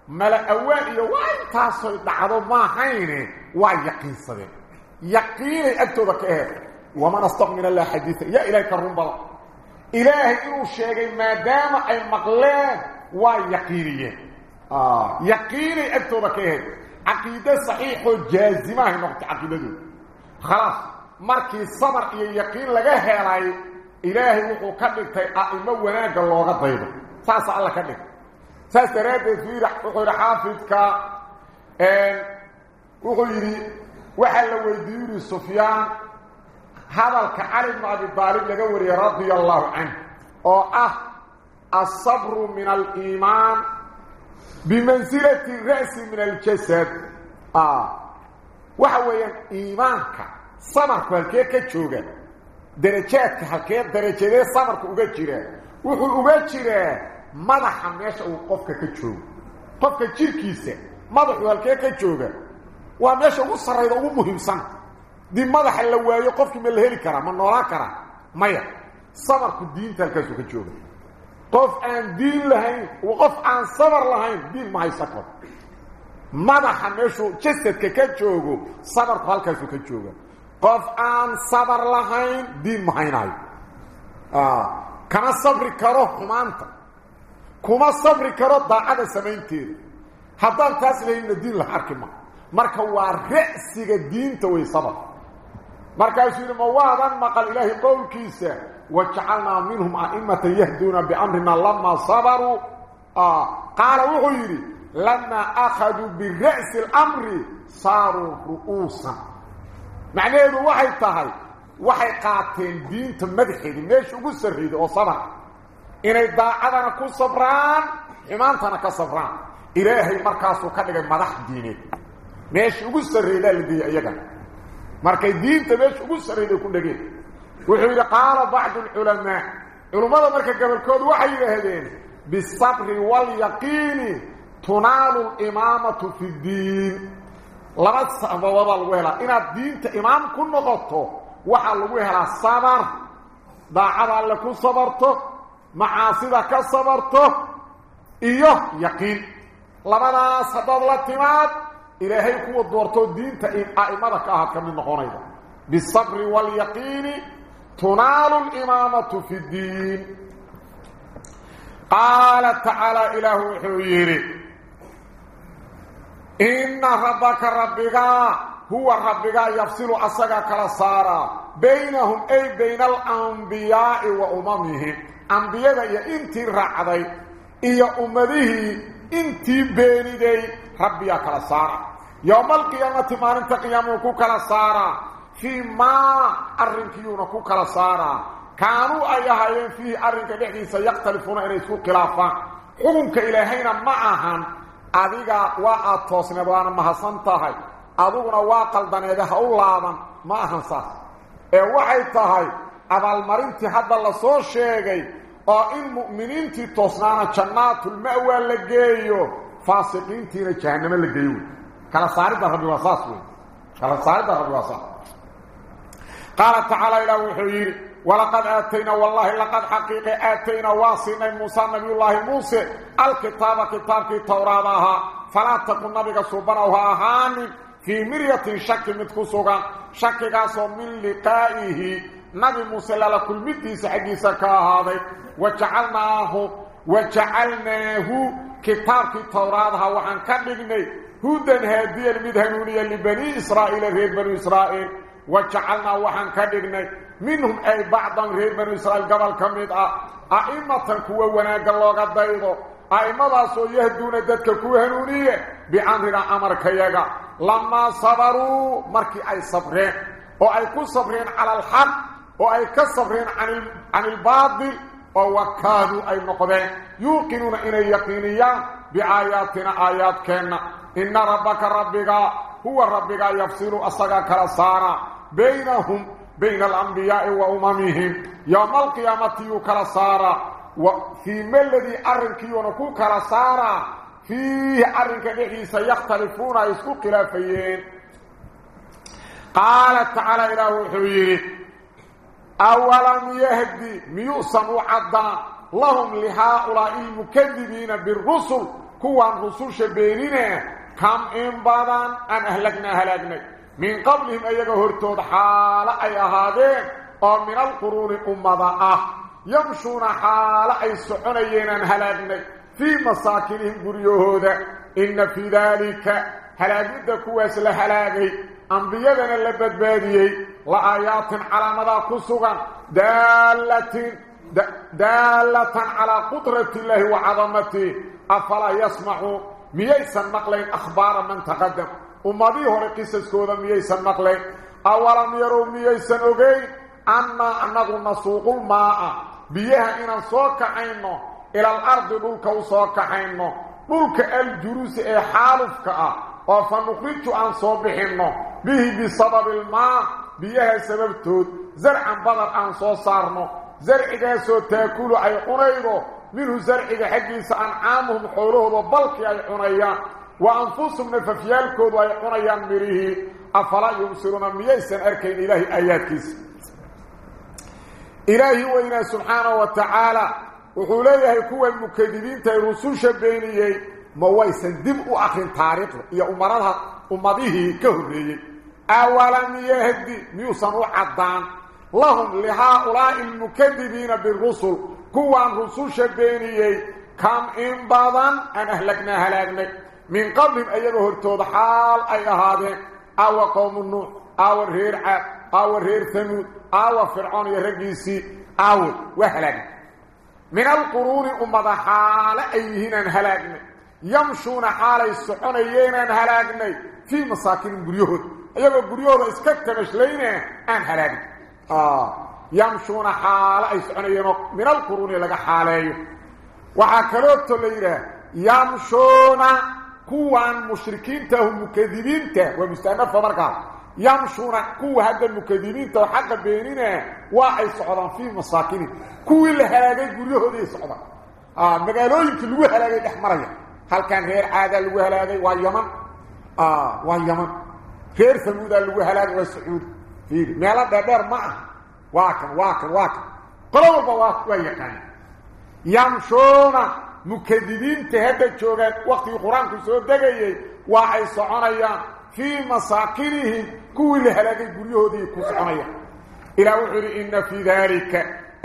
مل اول يوم تاسو دعو ما حيني ويقين صدق يقين اكتبك إيه وما نستق من الله حديثا يا اليك الرنبا اله إلو شيغي ما دام اي مقله ويقيني يقيني يقين اكتبك إيه عقيده صحيح وجازمه نقطه عقيده خلاص مركي صبر يقين لغا هيلاي ilaahay wuxuu ka dhigtay a'imo wanaagga looga daydo saasa alla ka dhigtay saas daraaddeed fiir wuxuu yidhi xaafidka wuxuu yidhi waxaa la weydiiye yidhi sufyaan hadalka cali bnu abi daalib laga wariyey radia allahu canh oo ah asabru min aliimaan bimansilati jira wuxuu uga jiraa madaxa meesha uu qofka ka joogo qofka jirkiisa madaxu halkee ka jooga waa meesha ugu sarrayda ugu muhiimsan dii madaxa la waayo qofkii ma la heli karaa ma noolaan karaa maya sabarku diinta halkaasuu ka jooga qof aan diin lahayn qof aan sabar lahayn diin ma haysan karo madaxa meeshuu jasadka ka joogo sabarku halkaasuu ka jooga قف عن صبر لهين دي مهيناي آه كان صبر كره كمانت كما صبر كره دا على سمينتي حتى تسلي الدين الحكيم مركا وا راسي دينته وي صبر. مركا يصير مواضا ما قال الله قوم كيس وجعلنا منهم ائمة يهدون بأمرنا لما صبروا. آه قال وحيري لما اخذوا برأس الأمر صاروا رؤوسا. معنيه وحي طهي وحي قاتل دين تمدحي ماشي ابو سريد أو صرا اني باعدنا كو صبران ايمانتنا كو صبران الهي المركز كدغ مدح ديني ماشي ابو سريد اللي يغا مركاي دين تمش ابو سريد كو دغي وحي قال بعض العلماء علماء مركا قبل كود وحي لهدين بالصبر واليقين تنال الامامه في الدين لبس فوضى الوهلة إن الدين تإمام كن نغطه وحال الوهلة الصبر باعدا لكو صبرته معاصبك صبرته إيه يقين لبدا صدد الاتماد إلهي كو دورته الدين تإمامك أهد كم نغطه بالصبر واليقين تنال الإمامة في الدين قال تعالى إله حويري إن ربك ربك هو ربك يفصل أسك كالسارة بينهم أي بين الأنبياء وأممهم أنبياء إنتي رعضي إيا امري إنتي بيني دي ربك كالسارة يوم القيامة ما أنت قيامك كالسارة فيما أرنكيونك كالسارة كانوا أيهاين فيه أرنك بحديث يختلفون إليسوا كلافا حكمك إلهين معهم adiga waa aad toosneed waana mahadsan tahay adiguna waa qaldaneede ha u laaban ma ahan saas ee waxay tahay abaalmarintii hadda la soo sheegay oo in mu'miniintii toosnaana jannaatulma'waa la geeyo faasiqiintiina jahannamo la geeyo kala saaridda rabbi waa saas wey kala saaridda rabbi waa saas qaala tacaala ilaah wuxuu yidhi ولقد آتينا والله لقد حقيقي آتينا واصينا موسى نبي الله موسى. الكتاب كتاب التوراة فلا تكن نبيك سبراها هاني في مرية شك متخصوغا شك قاسو من لقائه. نبي موسى لكل مدهس حديثك هذا. وجعلناه وجعلناه كتاب التوراة وعن كبغني هدى هدية المدهنونية لبني إسرائيل في بني إسرائيل. وجعلناه وعن كبغني منهم أي بعضا غير بني إسرائيل قبل كميدة أئمة كوا وناق الله قد ضيضوا أئمة سو يهدون ددك كوا هنونية بأمرنا أمر كيغا لما صبروا مركي أي صبرين وأي كو صبرين على الحق وأي كصبرين عن عن الباطل ووكادوا أي نقضين يوقنون إن يقينيا بآياتنا آيات كنا إن ربك ربك هو ربك يفصل أصدق كرسارا بينهم بين الأنبياء وأممهم. يوم القيامة يكرسارا. وفي ملذي أرنك يونكو كرسارا؟ فيه أرنك نحي سيختلفون يسكو خلافيين. قال تعالى إله حويره أولم يهدي ميوسم عدا. لهم لهؤلاء المكذبين بالرسل. كوان رسول شبينين كم إن بعضان أن أهلكنا هلاكنا من قبلهم أيها هرتود حال أي هذين أو من القرون أمضاء يمشون حال أي سعنين هلاكنا في مساكنهم قريوهودا إن في ذلك هلاكنا كواس لهلاكي أنبيادنا لبدباديي لآيات على مدى كسوغا دالة دالة على قدرة الله وعظمته. أفلا يسمعوا؟ مييسا مقلين أخبار من تقدم. أمضيه رقيسس كودا مييسا مقلين أولا يروا مييسا أغي أما أنه نسوق الماء بيها إن سوك عينه إلى الأرض دولك وسوك عينه دولك الجروس إي حالفك وفنخرج عن صوبحنه به بسبب الماء بيها سببتود زرعا بدر عن صو صارنه زرعigaasoo taakulu ay cunaydo. Minhu zarciga xaggiisa ancaamhum xoolahooda balkii ay cunayaan. وأنفسهم نففيالك ويقون ينبره أفلا يمسرون ميسن أركين إله آياتك إله وإنا سبحانه وتعالى وحوليه كوى المكذبين ترسوش بينيه موايسا دمؤ أخين طارق يا أمرها أمضيه كهبه أولا يهدي ميوسن وعدان. لهم لهؤلاء المكذبين بالرسل كوى رسوش بينيه كم إن بعضا أن أهلكنا هلاك لك. من قبل أن يظهر حال أي هذا أو قوم النوح أو الرير عاد أو الرير ثمود أو فرعون يرقيسي أو وهلاكنا من القرون أمضى حال أيهن هلاكنا يمشون حال السحنيين هلاكنا في مساكن بريود أيها بريود اسكتمش لينا أن هلاكنا آه. يمشون حالة يسعنين من القرون لغا حاليه وحكالوت ليرا يمشون كوان مشركين تهم مكذبين ته ومستأنف مركا يمشون كو هذا المكذبين ته حق بيننا واحد صعدان في مساكين. كو اللي هلاقي قريه دي صعدان آه مقالوين كلو هلاقي احمرية هل كان غير عادة لو هلاقي واليمن آه واليمن غير ثمودة لو هلاقي والسعود فيه ميلا دبر معه. واكن واكن واكن. قلوبا واكن ويكان يمشون مكذبين تهدى جوغان وقت القرآن كسو دقيي واحي سعنيا في مساكنهم. كل هلاقي قريه دي كسعنيا إلى وحر إن في ذلك.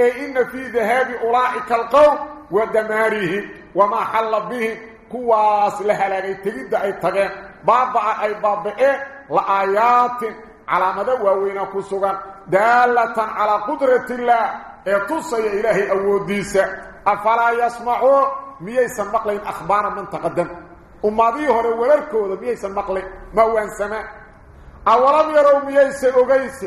أي إن في ذهاب أولئك القوم ودماره وما حل به كواس لهلاقي تجد أي تغير. بابا أي بابا إيه لآيات على مدى واوين كسوغان دالة على قدرة الله. اتصي إلهي أوديسة أفلا يسمعوا من تقدم. أماضي هو ولركوذ ميسا مقلين موان سماء. أولم يروا ميسا أغيس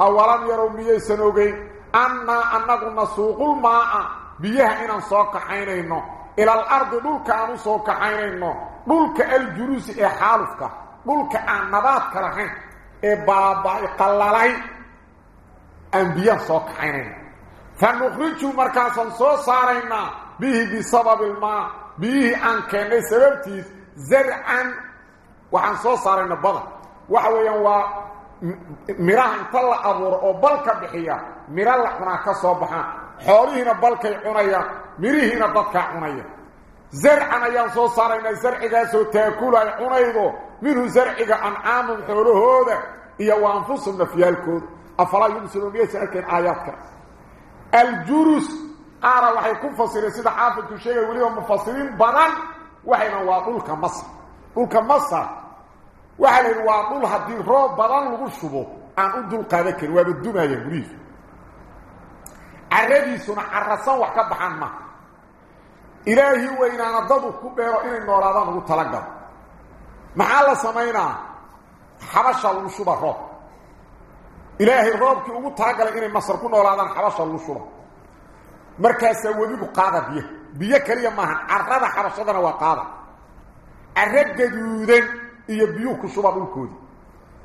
أولم يروا ميسا أغيس أنا أنه نسوق الماء. بيها إنا نسوق حينينو إلى الأرض دولك أنو سوق حينينو دولك الجروس إحالفك. دولك أن نبات لحين ee baabay qallalay anbiya soo kaxaynayna fanukhriju markaasan soo saaraynaa bihi bisababi ilmaa biyihii aan sababtiis zarcan waxaan soo saarayna badan waxa weeyaan waa miraha inta la abuuro oo balka bixiya miro la cunaa ka soo baxaan xoolihiina balkay cunayaan mirihiina dadkaa cunaya zarcan ayaan soo saaraynaa zarcigaasoo taakulu ay cunaydo minhu zarciga ancaamun xoolahooda iyo waanfusum nafyaalkooda afalaa yubsiruun miyaysan arkeen aayaadka aljurus ارى وحي يكون فصيل سيده حافظ تشي ولي هم فصيلين بران وحي نواقول كمص قول كمص وحي نواقول حد رو بران لو شبو ان ادل قادك و بدو ما يغري عربي سن عرسا وكبحان ما الهي وين أنا ضبط كبيرو ان نورادان لو ما الله سمينا حبش لو شبو رو الهي روبك أو تاغل ان مصر كنولادان حبش لو شبو keliya maaha carada xabashadana waa qaada caro gaduudan iyo biyuu ku shuba dhulkoodii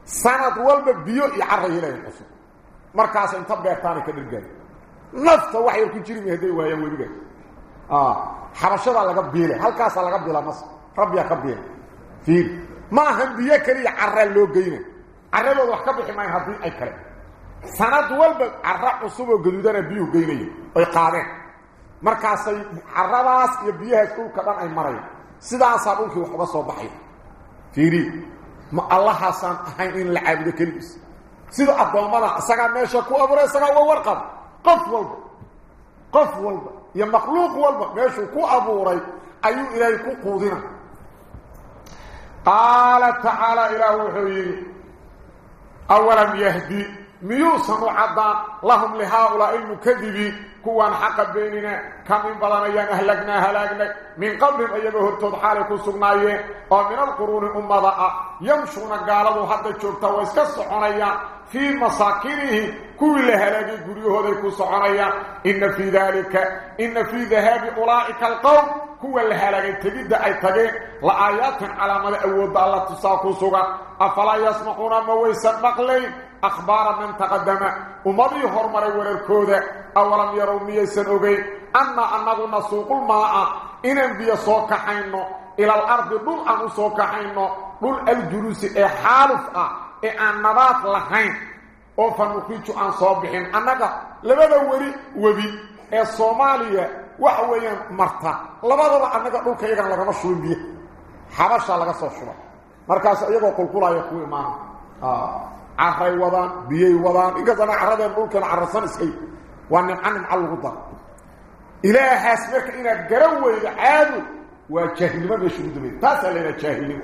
sanad walba biyo iyo cara helayan cusub markaas inta beertaanay ka dhargaayo nafta wax yar ku jirimi hadday waayaan webiga xabashadaa laga biila halkaasaa laga bila masar rabbiyaa ka biila fiir ma ahan biyo keliya caraa loo geyna caradooda wax ka bixi maayo haddii ay kale سند ولب عرق صوب غدودان بيو غيني أي قاده مركاس عرباس يبيها كل كبان أي مري سدا صابونكي وخبا سو بخي فيري ما الله حسن هاي ان لعبد كلس سدا اقومنا اسغا ميشا كو ابو رسغا ورق قف ولب قف يا مخلوق ولب ميشا كو ابو ري اي إلهي كو قال تعالى إلى وحي اولا يهدي ميوسا معدا لهم لهؤلاء المكذبين كوان حق بيننا. كم من بلانيان أهلقنا هلاقنا من قبل أيبه التضحالي كسرناي ومن القرون أمضاء. يمشون قالوا حتى الشرطة ويسكسحوني في مساكنه كل هلاقي قريوه ذي كسحوني إن في ذلك. إن في ذهاب أولئك القوم. هو الهلاقي تبدأ أي تجي لآيات على ملأ وضع الله تساكسوها أفلا يسمحون أمو يسمق لي أخبار من تقدم ومضي هرمري وللكودة أولم يرومي سنوغي أما أنه نسوق الماء إن انبيا صوك حينو إلى الأرض دول أنو صوك حينو دول الجلوس إي حالف آه. إي أنبات لحين. أو فنخيط عن صوبهم أنك لماذا وري وبي. إي صوماليا وحويا مرتا. لماذا أنك دول كيغا لك مشروع بيه. حبشة لك صوشنا مركز أيضا قلقوا لا يقوي معه آه. عري وضان بيي وضان إنك أنا عرضي الملك عرصان اسكي وأن نمعن على الغضاء إله حاسبك إنك قروي عادو وجاهل ما بيشهد منه تاسع لنا جاهلين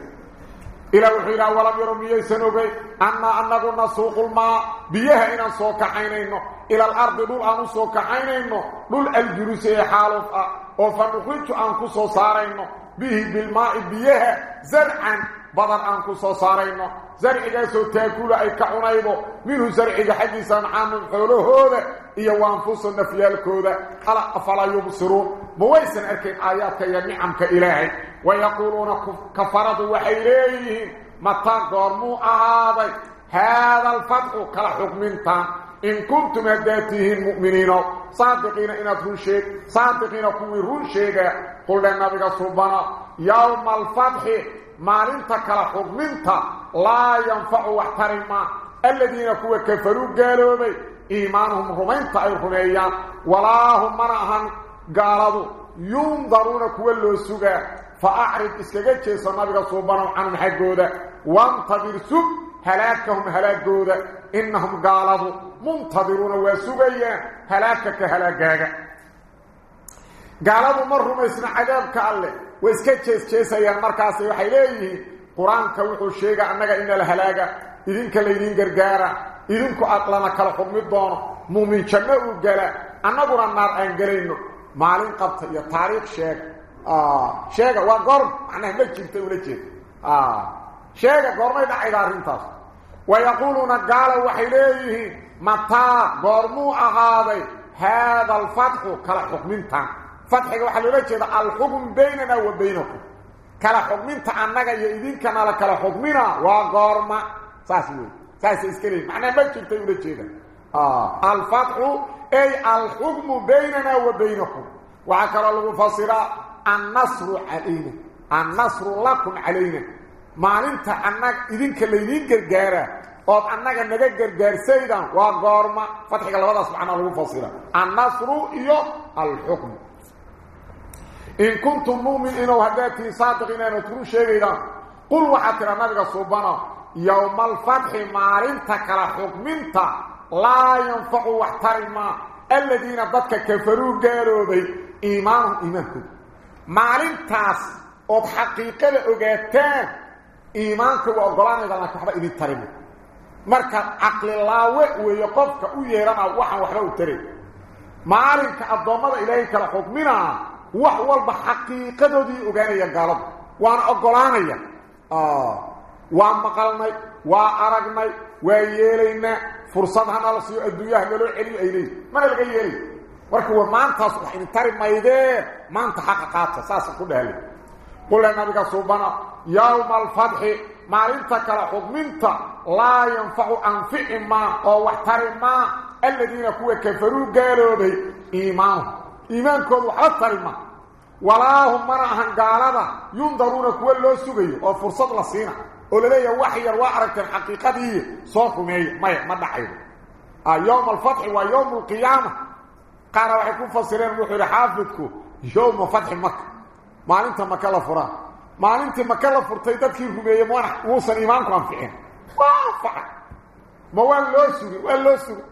إلى وحيلا ولم يروا ميي سنوبي أنا أنه نسوق الماء بيها إنا سوك عينينه إلى الأرض دول أنو سوك عينينه دول الجلوسي حالف وفنخيج أنكو سو صارينه به بالماء بيها زرعا. بدل أن قصو صارينه زرع يسو تأكل أي كعنيبه منه زرع حديثا عام قوله هذا اي وانفس النفيال الكودة خلق أفلا يبصرون. مويسا أركي آياتك يا نعم كإلهي. ويقولون كفرض وحيليهم. ما تقرموا هذا هذا الفتح كالحكم انت إن كنتم أداته المؤمنين صادقين إن أدهون شيء صادقين قويرون شيء قل لنبي صبنا يوم الفضح مالنتك لحظ منت لا ينفع واحترم الذين كوا كفروا قالوا بي إيمانهم رمينت أيهم أيام ولا هم مناهم قالوا. ينظرون كوا اللوسوك فأعرف إسكاكت شيء صنبي صبنا عن حقود وانتظر سب هلاكهم هلاك قودة. Ma rumaysna cadaabka alleh way iska jees jeesayaan markaas waxay leeyihiin quraanka wuxuu sheega annaga in la halaaga idinka leeyin gargaara idinku aqlana kala xukmi doono muumin janno u gala annaguna naar aan galayno maalin qabta iyo taariikh sheeg ah sheega waa goor macnaha ma jirta ula jeed ah sheega goormay dhacayda arrintaas ويقولون قال وحليه متى غرمو أغاضي. هذا الفتح كلا حكمينتا فتح وحليه الحكم بيننا وبينكم. كلا حكمينتا أنك يئذين كنا لك الحكمين وقرم ساسي ساسي إسكريم. معنى بيكي تقول لك الفتح أي الحكم بيننا وبينكم. وعكر المفصرة النصر علينا. النصر لكم علينا. ما معنى أنك إذنك لينين جارة أو انغا نغا غرغرسيدا وا غورما فتح لغدا سبحان الله مفصلا النصر يو الحكم. إن كنتم مؤمنين أو هداتي صادقين ان تروا شيئا قل وحتر نبغا صوبنا يوم الفتح ما رنتك الحكم انت لا ينفع واحترم الذين ضدك كفروا قاروبي ايمان ايمانكم ما رنتاس أو حقيقة لأغاتان ايمانكم وقلانك الله كحبا ايمان ترمو marka caqli laawe weeye qofka u yeerana waxaan waxba u taray maalinka addoommada ilaahay kala xukminaa wax walba xaqiiqadoodii ogaanaya gaaladu waana ogolaanaya waa maqalnay waa aragnay waa yeelaynaa fursad hana la siiyo adduunyaha naloo celiyo ay leeyihin mana laga yeelay marka waa maantaas wax idin tari maydee maanta xaqa qaata saasa ku dhahli qula nabiga subhana yawma alfadhi ما عرفت معرفة لحكمينتا لا ينفع أنفع ما أو احتر ما الذين كفروا قالوا به إيمان. ايمانكم كانوا أحتر ما. ولا هم مرحاً قالوا ينظرون كوى اللو سبي وفرصة لصينا ولدي يوحي الوحرك الحقيقة دي. صوفوا مي. مي. مدى حيث آه، يوم الفتح ويوم القيامة. قالوا حكوا فصيرين روحوا لحافظكم يوم فتح مكة. ما معلومة مكة لفراه maalintii maka la furtay dadkii rumeeyey mana wuusan iimaanku anficin waa anfaca ma waa loo sugay waa loo sugay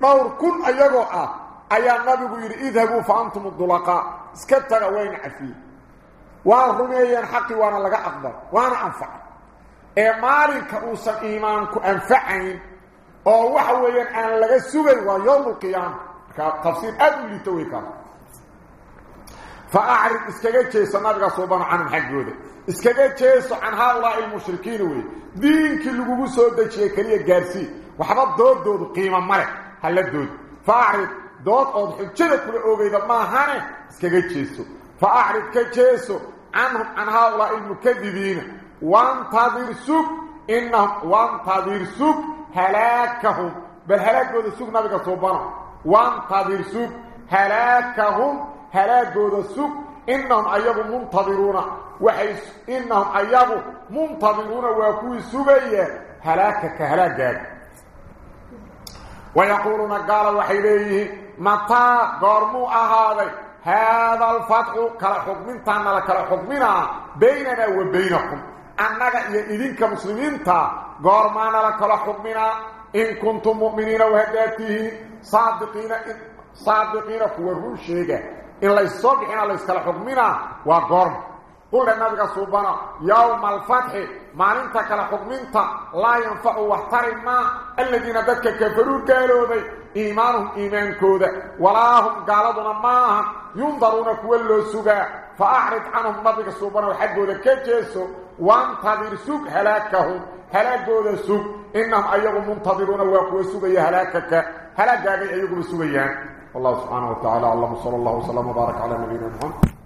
dhowr kun ayagoo ah ayaa nabigu yidhi idhabuu fa antum dulaqaa iska taga wayna cafiye waa rumeeyeen xaqii waana laga aqbal waana anfaca ee maalinka uusan iimaanku anfacayn oo waxa weeyaan aan laga sugay waa yowm alqiyaama تفسير أدو اللي توي كان فأعرض إسكاقات جيسا نبقى صوبان عنهم حقوده إسكاقات جيسا عن هؤلاء المشركين وي. دين كل لقوه سودة شيكالية قارسي وحبات دود دود قيمة ملك هلا دود. فأعرض. دود أود حجدة كل أوغيدا ما هاني إسكاقات جيسا فأعرض كجيسا عنهم عن هؤلاء المكذبين. وانتظر سوق. إنهم وانتظر سوق. هلاكهم. بل هلاك سوق نبقى صوبان وانتظر سوق. هلاكهم. هلاكود السوق إنهم أيضا منتظرون وحيث إنهم أيضا منتظرون ويكون سوقية هلاكك هلاكك ويقولون قال وحيليه متى قرموا أهالي هذا الفتح كلا حكمين لك كلا حكمنا بيننا وبينكم أنك إذنك مسلمين تا قرمانا لك كلا حكمنا إن كنتم مؤمنين وهداته صادقين صادقين كورو شيغا إن لا يصبحنا لا يسكل حكمنا وقرم قل النبي سبحانه يوم الفتح ما انت كلا حكمنت لا ينفع واحترم ما الذين دك كفروا قالوا بي إيمانهم إيمان كودا ولا هم قالوا ما ينظرون كل سوغا. فأعرض عنهم النبي سبحانه وحده كجيسو وانتظر سوق هلاكهم. هلاكوا سوق. إنهم ايغم منتظرون وقوا سوغا هلاكك. هلاك جاي ايغم سوغيان والله سبحانه وتعالى اللهم صل الله وسلم وبارك على نبينا محمد.